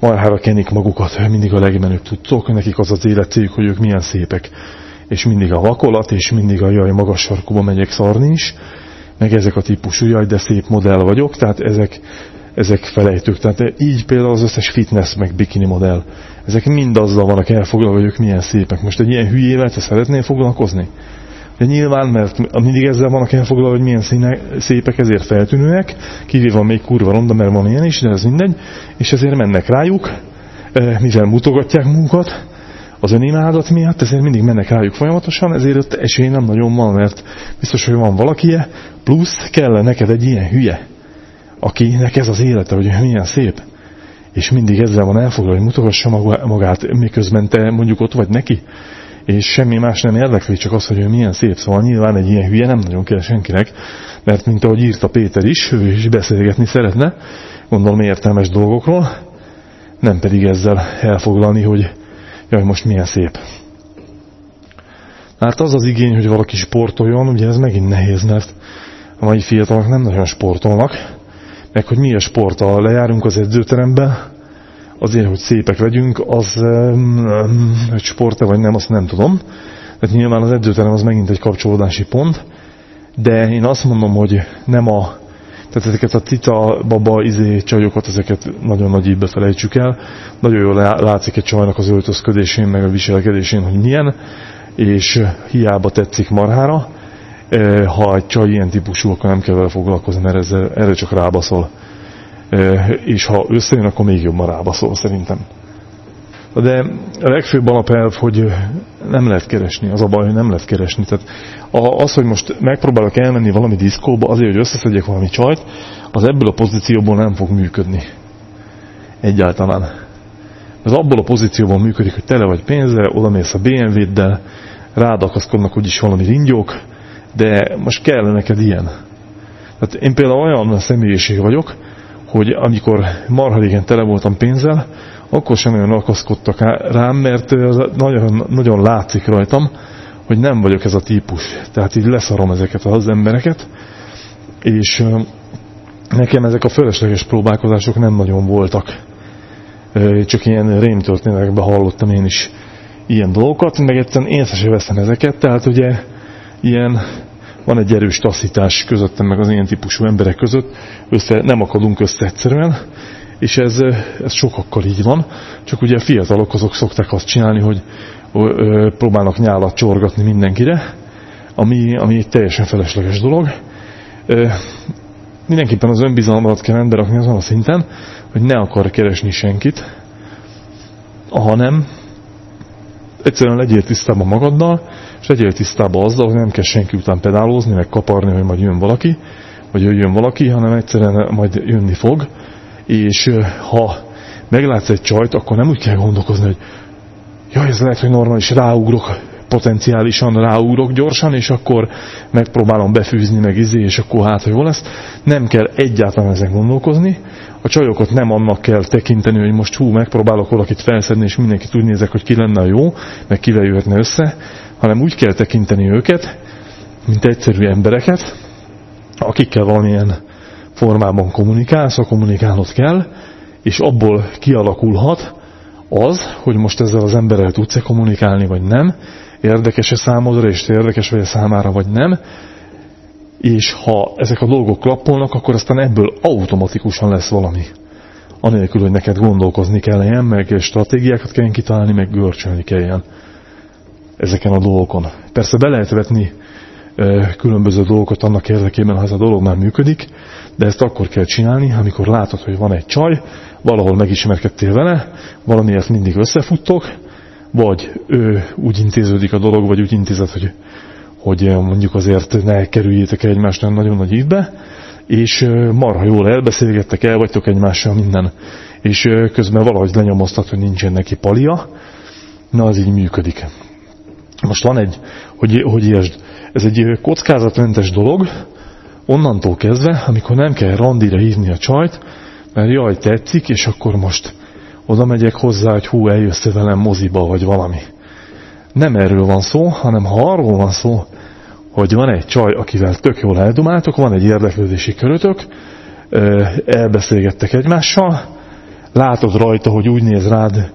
marhára kenik magukat, mindig a legmenőbb tudtok, nekik az az életcéljük, hogy ők milyen szépek. És mindig a vakolat, és mindig a jaj, magas sarkuba megyek szarni is meg ezek a típusú, jaj, de szép modell vagyok, tehát ezek, ezek felejtők. Tehát így például az összes fitness meg bikini modell, ezek mind azzal vannak elfoglalva, hogy ők milyen szépek. Most egy ilyen hülyével te szeretnél foglalkozni? De nyilván, mert mindig ezzel vannak elfoglalva, hogy milyen színe, szépek, ezért feltűnőek, kivéve még kurva ronda, mert van ilyen is, de ez mindegy, és ezért mennek rájuk, eh, mivel mutogatják munkat, az önimádat miatt, ezért mindig mennek rájuk folyamatosan, ezért ott esély nem nagyon van, mert biztos, hogy van valaki, plusz kell neked egy ilyen hülye, akinek ez az élete, hogy milyen szép, és mindig ezzel van elfoglalva, hogy mutogassa magát, miközben te mondjuk ott vagy neki, és semmi más nem érdekli, csak az, hogy ő milyen szép. Szóval nyilván egy ilyen hülye nem nagyon kell senkinek, mert mint ahogy írta Péter is, ő is beszélgetni szeretne, gondolom értelmes dolgokról, nem pedig ezzel elfoglalni, hogy Jaj, most milyen szép. Hát az az igény, hogy valaki sportoljon, ugye ez megint nehéz, mert a mai fiatalok nem nagyon sportolnak, meg hogy mi a sport, ha lejárunk az edzőterembe, azért, hogy szépek legyünk, az hogy sport-e vagy nem, azt nem tudom. Tehát nyilván az edzőterem az megint egy kapcsolódási pont, de én azt mondom, hogy nem a tehát ezeket a tita, baba, izé, csajokat, ezeket nagyon nagy ígybe felejtsük el. Nagyon jól látszik egy csajnak az öltözködésén, meg a viselkedésén, hogy milyen, és hiába tetszik marhára. E, ha egy csaj ilyen típusú, akkor nem kell vele foglalkozni, mert ezzel, erre csak rábaszol. E, és ha összejön, akkor még jobban rábaszol szerintem. De a legfőbb alapelv, hogy nem lehet keresni, az a baj, hogy nem lehet keresni. Tehát az, hogy most megpróbálok elmenni valami diszkóba azért, hogy összeszedjek valami csajt, az ebből a pozícióból nem fog működni. Egyáltalán. Ez abból a pozícióból működik, hogy tele vagy pénzre, oda mész a BMW-ddel, rád akaszkodnak úgyis valami ringyók, de most kell neked ilyen. Tehát én például olyan személyiség vagyok, hogy amikor marha régen tele voltam pénzzel, akkor sem nagyon akaszkodtak rám, mert nagyon, nagyon látszik rajtam, hogy nem vagyok ez a típus. Tehát így leszarom ezeket az embereket, és nekem ezek a fölösleges próbálkozások nem nagyon voltak. Csak ilyen rémtörténetekben hallottam én is ilyen dolgokat, meg egyszerűen én sem veszem ezeket, tehát ugye ilyen van egy erős taszítás közöttem meg az ilyen típusú emberek között, össze, nem akadunk össze egyszerűen, és ez, ez sokakkal így van, csak ugye a fiatalok azok szokták azt csinálni, hogy próbálnak nyálat csorgatni mindenkire, ami, ami egy teljesen felesleges dolog. Mindenképpen az önbizalmat kell ember rakni azon a szinten, hogy ne akar keresni senkit, hanem egyszerűen legyél tisztában magaddal, és legyél tisztában azzal, hogy nem kell senki után pedálózni, meg kaparni, hogy majd jön valaki, vagy jöjjön valaki, hanem egyszerűen majd jönni fog, és ha meglátsz egy csajt, akkor nem úgy kell gondolkozni, hogy jaj, ez lehet, hogy normális, ráugrok, potenciálisan ráugrok gyorsan, és akkor megpróbálom befűzni, meg izé, és akkor hát, hogy lesz. Nem kell egyáltalán ezen gondolkozni. A csajokat nem annak kell tekinteni, hogy most hú, megpróbálok valakit felszedni, és mindenkit úgy nézek, hogy ki lenne a jó, meg kivel jöhetne össze, hanem úgy kell tekinteni őket, mint egyszerű embereket, akikkel valamilyen formában kommunikálsz, ha kommunikálnod kell, és abból kialakulhat az, hogy most ezzel az emberrel tudsz-e kommunikálni, vagy nem, érdekes-e számodra, és érdekes vagy -e számára, vagy nem, és ha ezek a dolgok klappolnak, akkor aztán ebből automatikusan lesz valami. Anélkül, hogy neked gondolkozni kelljen, meg stratégiákat kelljen kitalálni, meg görcsölni kelljen ezeken a dolgokon. Persze be lehet vetni különböző dolgokat annak érdekében, ha ez a dolog már működik, de ezt akkor kell csinálni, amikor látod, hogy van egy csaj, valahol megismerkedtél vele, valamiért mindig összefuttok, vagy ő úgy intéződik a dolog, vagy úgy intézed, hogy, hogy mondjuk azért ne kerüljétek egymást nagyon nagy ívbe, és marha jól elbeszélgettek, el vagytok egymással minden, és közben valahogy lenyomoztat, hogy nincsen neki palia, na az így működik. Most van egy, hogy, hogy értsd, ez egy kockázatmentes dolog, onnantól kezdve, amikor nem kell randira hívni a csajt, mert jaj, tetszik, és akkor most oda megyek hozzá, hogy hú, eljössz velem moziba, vagy valami. Nem erről van szó, hanem ha arról van szó, hogy van egy csaj, akivel tök jól eldomáltok, van egy érdeklődési körötök, elbeszélgettek egymással, látod rajta, hogy úgy néz rád,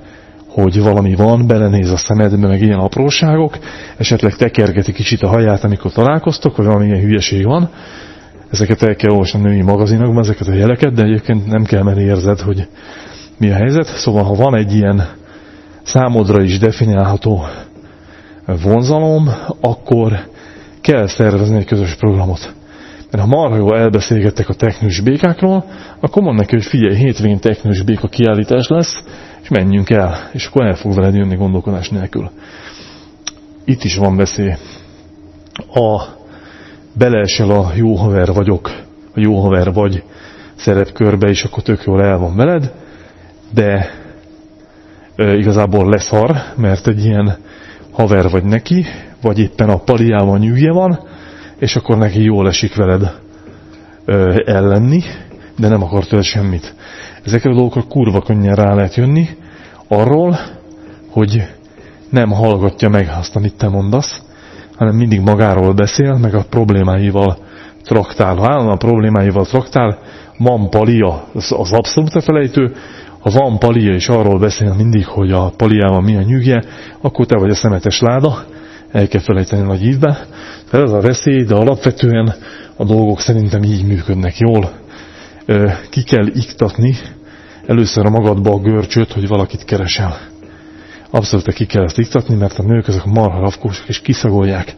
hogy valami van, belenéz a szemedbe, meg ilyen apróságok, esetleg tekergeti kicsit a haját, amikor találkoztok, vagy valamilyen hülyeség van. Ezeket el kell olvasni a női magazinokban, ezeket a jeleket, de egyébként nem kell menni érzed, hogy mi a helyzet. Szóval, ha van egy ilyen számodra is definiálható vonzalom, akkor kell szervezni egy közös programot. Mert ha marha jól elbeszélgettek a technős békákról, akkor mond neki, hogy figyelj, hétvégén technős béka kiállítás lesz, és menjünk el, és akkor el fog veled jönni gondolkodás nélkül. Itt is van veszély. A beleesel a jó haver vagyok, a jó haver vagy szerepkörbe, és akkor tök jól el van veled, de e, igazából leszar, mert egy ilyen haver vagy neki, vagy éppen a paliában nyűgje van, és akkor neki jól esik veled e, ellenni, de nem akar tőle semmit. Ezekre a dolgokra kurva könnyen rá lehet jönni, arról, hogy nem hallgatja meg azt, amit te mondasz, hanem mindig magáról beszél, meg a problémáival traktál. Ha állandóan a problémáival traktál, van palia, az abszolút felejtő, ha van palia és arról beszél mindig, hogy a paliával mi a nyűgje, akkor te vagy a szemetes láda, el kell felejteni nagy ívbe. Ez a veszély, de alapvetően a dolgok szerintem így működnek jól. Ki kell iktatni először a magadba a görcsöt, hogy valakit keresel. Abszolút ki kell ezt iktatni, mert a nők azok marha rafkósok, és kiszagolják,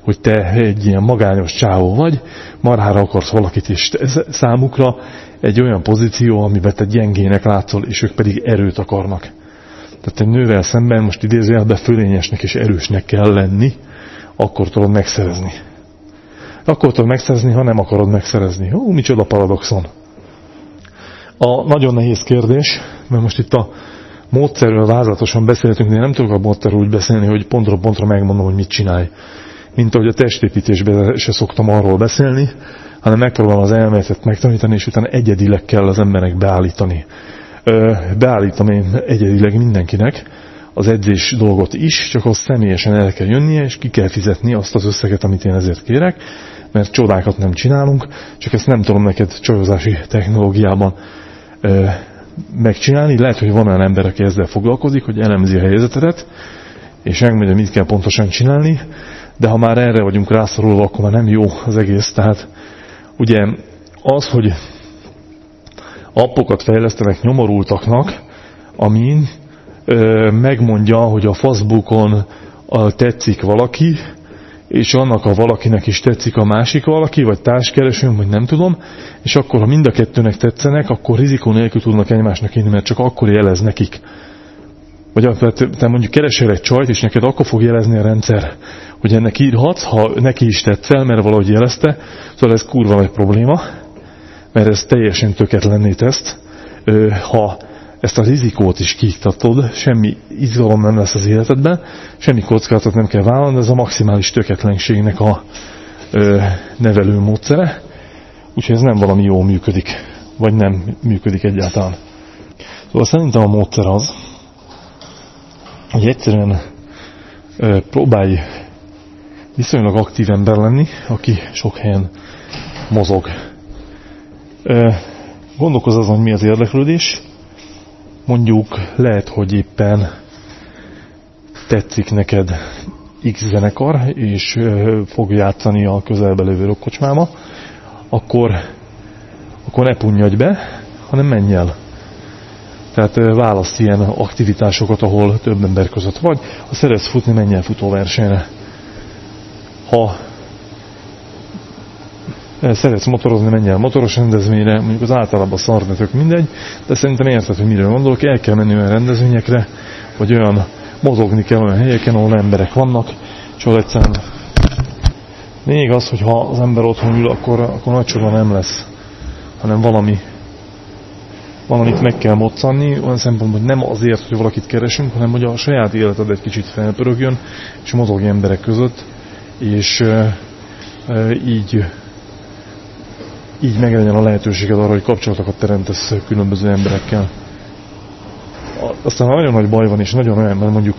hogy te egy ilyen magányos csávó vagy, marhára akarsz valakit, és számukra egy olyan pozíció, amiben te gyengének látszol, és ők pedig erőt akarnak. Tehát egy nővel szemben most idézőjelben fölényesnek és erősnek kell lenni, akkor tudod megszerezni. Akkor tudod megszerezni, ha nem akarod megszerezni. Ó, micsoda paradoxon. A nagyon nehéz kérdés, mert most itt a módszerről vázlatosan beszéltünk, de én nem tudok a módszerről úgy beszélni, hogy pontról pontra megmondom, hogy mit csinálj. Mint ahogy a testépítésben se szoktam arról beszélni, hanem megpróbálom az elméletet megtanítani, és utána egyedileg kell az emberek beállítani. Beállítom én egyedileg mindenkinek az edzés dolgot is, csak az személyesen el kell jönnie, és ki kell fizetni azt az összeget, amit én ezért kérek, mert csodákat nem csinálunk, csak ezt nem tudom neked csajozási technológiában megcsinálni. Lehet, hogy van olyan ember, aki ezzel foglalkozik, hogy elemzi a helyzetedet, és megmondja, mit kell pontosan csinálni, de ha már erre vagyunk rászorulva, akkor már nem jó az egész. Tehát ugye az, hogy appokat fejlesztenek nyomorultaknak, amin ö, megmondja, hogy a Facebookon a, tetszik valaki, és annak a valakinek is tetszik a másik valaki, vagy társkeresőm, vagy nem tudom, és akkor, ha mind a kettőnek tetszenek, akkor rizikó nélkül tudnak egymásnak inni, mert csak akkor jelez nekik. Vagy te mondjuk keresel egy csajt, és neked akkor fog jelezni a rendszer, hogy ennek írhatsz, ha neki is tetszel, mert valahogy jelezte, szóval ez kurva nagy probléma, mert ez teljesen tökéletlenné teszt. Ha ezt a rizikót is kiiktatod, semmi izgalom nem lesz az életedben, semmi kockázatot nem kell vállalni, ez a maximális töketlenségnek a ö, nevelő módszere, úgyhogy ez nem valami jól működik, vagy nem működik egyáltalán. Szóval szerintem a módszer az, hogy egyszerűen ö, próbálj viszonylag aktív ember lenni, aki sok helyen mozog. Ö, gondolkozz azon, mi az érdeklődés, mondjuk lehet, hogy éppen tetszik neked X zenekar, és fog játszani a közelbe lévő rockkocsmába, akkor, akkor ne punnyadj be, hanem menj el. Tehát választ ilyen aktivitásokat, ahol több ember között vagy. Ha szeretsz futni, menj el futóversenyre. Ha szeretsz motorozni, menj el motoros rendezvényre, mondjuk az általában szar, de tök mindegy, de szerintem érted, hogy miről gondolok, el kell menni olyan rendezvényekre, vagy olyan mozogni kell olyan helyeken, ahol emberek vannak, és ahol egyszerűen még az, hogy ha az ember otthon ül, akkor, akkor nagy csoda nem lesz, hanem valami valamit meg kell moccanni, olyan szempontból, hogy nem azért, hogy valakit keresünk, hanem hogy a saját életed egy kicsit felpörögjön, és mozogj emberek között, és e, e, így így meglegyen a lehetőséged arra, hogy kapcsolatokat teremtesz különböző emberekkel. Aztán nagyon nagy baj van, és nagyon olyan, mert mondjuk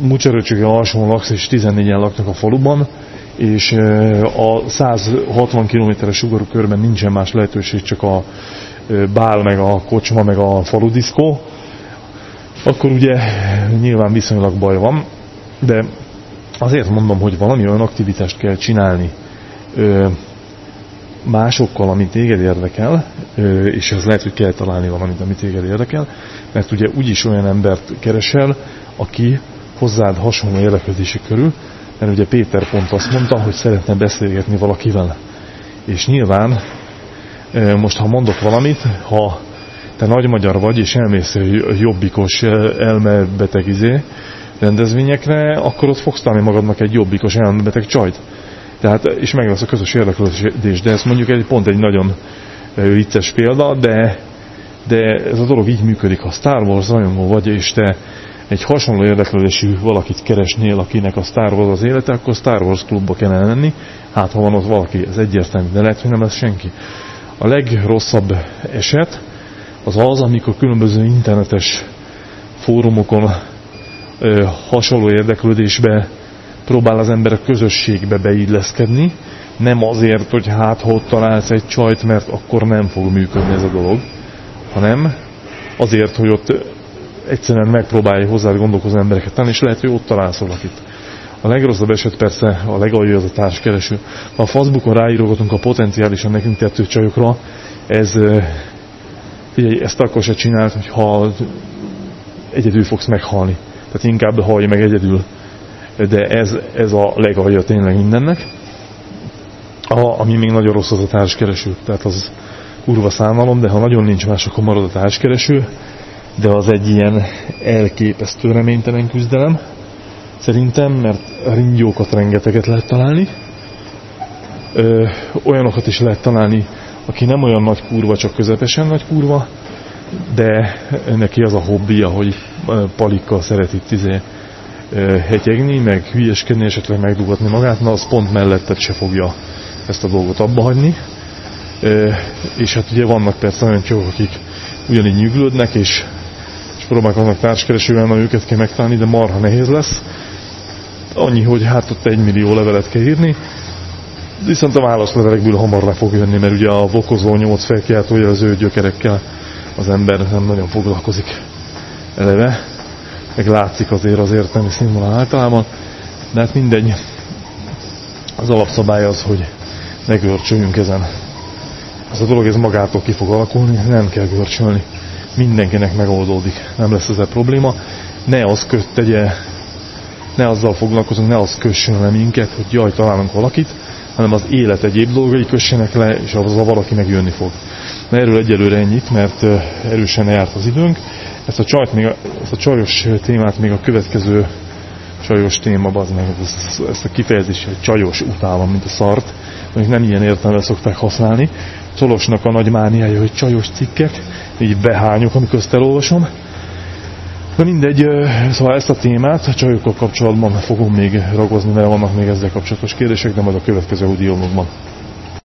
Mucseröcsöge alsón laksz, és 14-en laknak a faluban, és a 160 km-es sugarú körben nincsen más lehetőség, csak a bál, meg a kocsma, meg a faludiszkó, akkor ugye nyilván viszonylag baj van, de azért mondom, hogy valami olyan aktivitást kell csinálni, másokkal, amit téged érdekel, és ez lehet, hogy kell találni valamit, amit téged érdekel, mert ugye úgyis olyan embert keresel, aki hozzád hasonló érdeklődési körül, mert ugye Péter pont azt mondta, hogy szeretne beszélgetni valakivel. És nyilván most ha mondok valamit, ha te nagy magyar vagy, és elmész jobbikos elmebeteg izé, rendezvényekre, akkor ott fogsz találni magadnak egy jobbikos elmebeteg csajt. Tehát, és meg lesz a közös érdeklődés, de ez mondjuk egy pont egy nagyon vicces példa, de, de ez a dolog így működik. Ha Star Wars rajongó vagy, és te egy hasonló érdeklődésű valakit keresnél, akinek a Star Wars az élete, akkor Star Wars klubba kellene lenni. Hát, ha van ott valaki, ez egyértelmű, de lehet, hogy nem lesz senki. A legrosszabb eset az az, amikor különböző internetes fórumokon ö, hasonló érdeklődésbe próbál az ember a közösségbe beilleszkedni, nem azért, hogy hát ha ott találsz egy csajt, mert akkor nem fog működni ez a dolog, hanem azért, hogy ott egyszerűen megpróbálja hozzá gondolkozni embereket tenni, és lehet, hogy ott találsz valakit. A legrosszabb eset persze a legalja az a társkereső. Ha a Facebookon ráírogatunk a potenciálisan nekünk tettő csajokra, ez, figyelj, ezt akkor se csinált, hogy ha egyedül fogsz meghalni. Tehát inkább hallj meg egyedül de ez, ez a legalja tényleg mindennek. A, ami még nagyon rossz az a társkereső, tehát az kurva szánalom, de ha nagyon nincs más, akkor marad a társkereső, de az egy ilyen elképesztő reménytelen küzdelem, szerintem, mert ringyókat rengeteget lehet találni, Ö, olyanokat is lehet találni, aki nem olyan nagy kurva, csak közepesen nagy kurva, de neki az a hobbija, hogy palikkal szereti izé, hegyegni, meg hülyeskedni, esetleg megdugatni magát, na az pont mellettet se fogja ezt a dolgot abba hagyni. És hát ugye vannak persze olyan csók, akik ugyanígy nyűglődnek, és, és próbálkoznak társkeresővel, na őket kell megtalálni, de marha nehéz lesz. Annyi, hogy hát ott egy millió levelet kell írni, viszont a válaszlevelekből hamar le fog jönni, mert ugye a vokozó nyolc felkiáltója az ő gyökerekkel az ember nem nagyon foglalkozik eleve meg látszik azért az értelmi színvonal általában, de hát mindegy. Az alapszabály az, hogy ne görcsöljünk ezen. Ez a dolog ez magától ki fog alakulni, nem kell görcsölni. Mindenkinek megoldódik, nem lesz ezzel probléma. Ne az köt tegye, ne azzal foglalkozunk, ne az kössön le minket, hogy jaj, találunk valakit, hanem az élet egyéb dolgai kössenek le, és az a valaki megjönni fog. Na erről egyelőre ennyit, mert erősen járt az időnk. Ezt a, csajt még, ezt a csajos témát még a következő csajos téma, az meg, ezt, ezt a kifejezést, hogy csajos utálom, mint a szart, mondjuk nem ilyen értelme szokták használni. Szolosnak a nagy mániája, hogy csajos cikkek, így behányok, amikor ezt elolvasom. De mindegy, szóval ezt a témát a csajokkal kapcsolatban fogom még ragozni, mert vannak még ezzel kapcsolatos kérdések, de majd a következő audiómokban.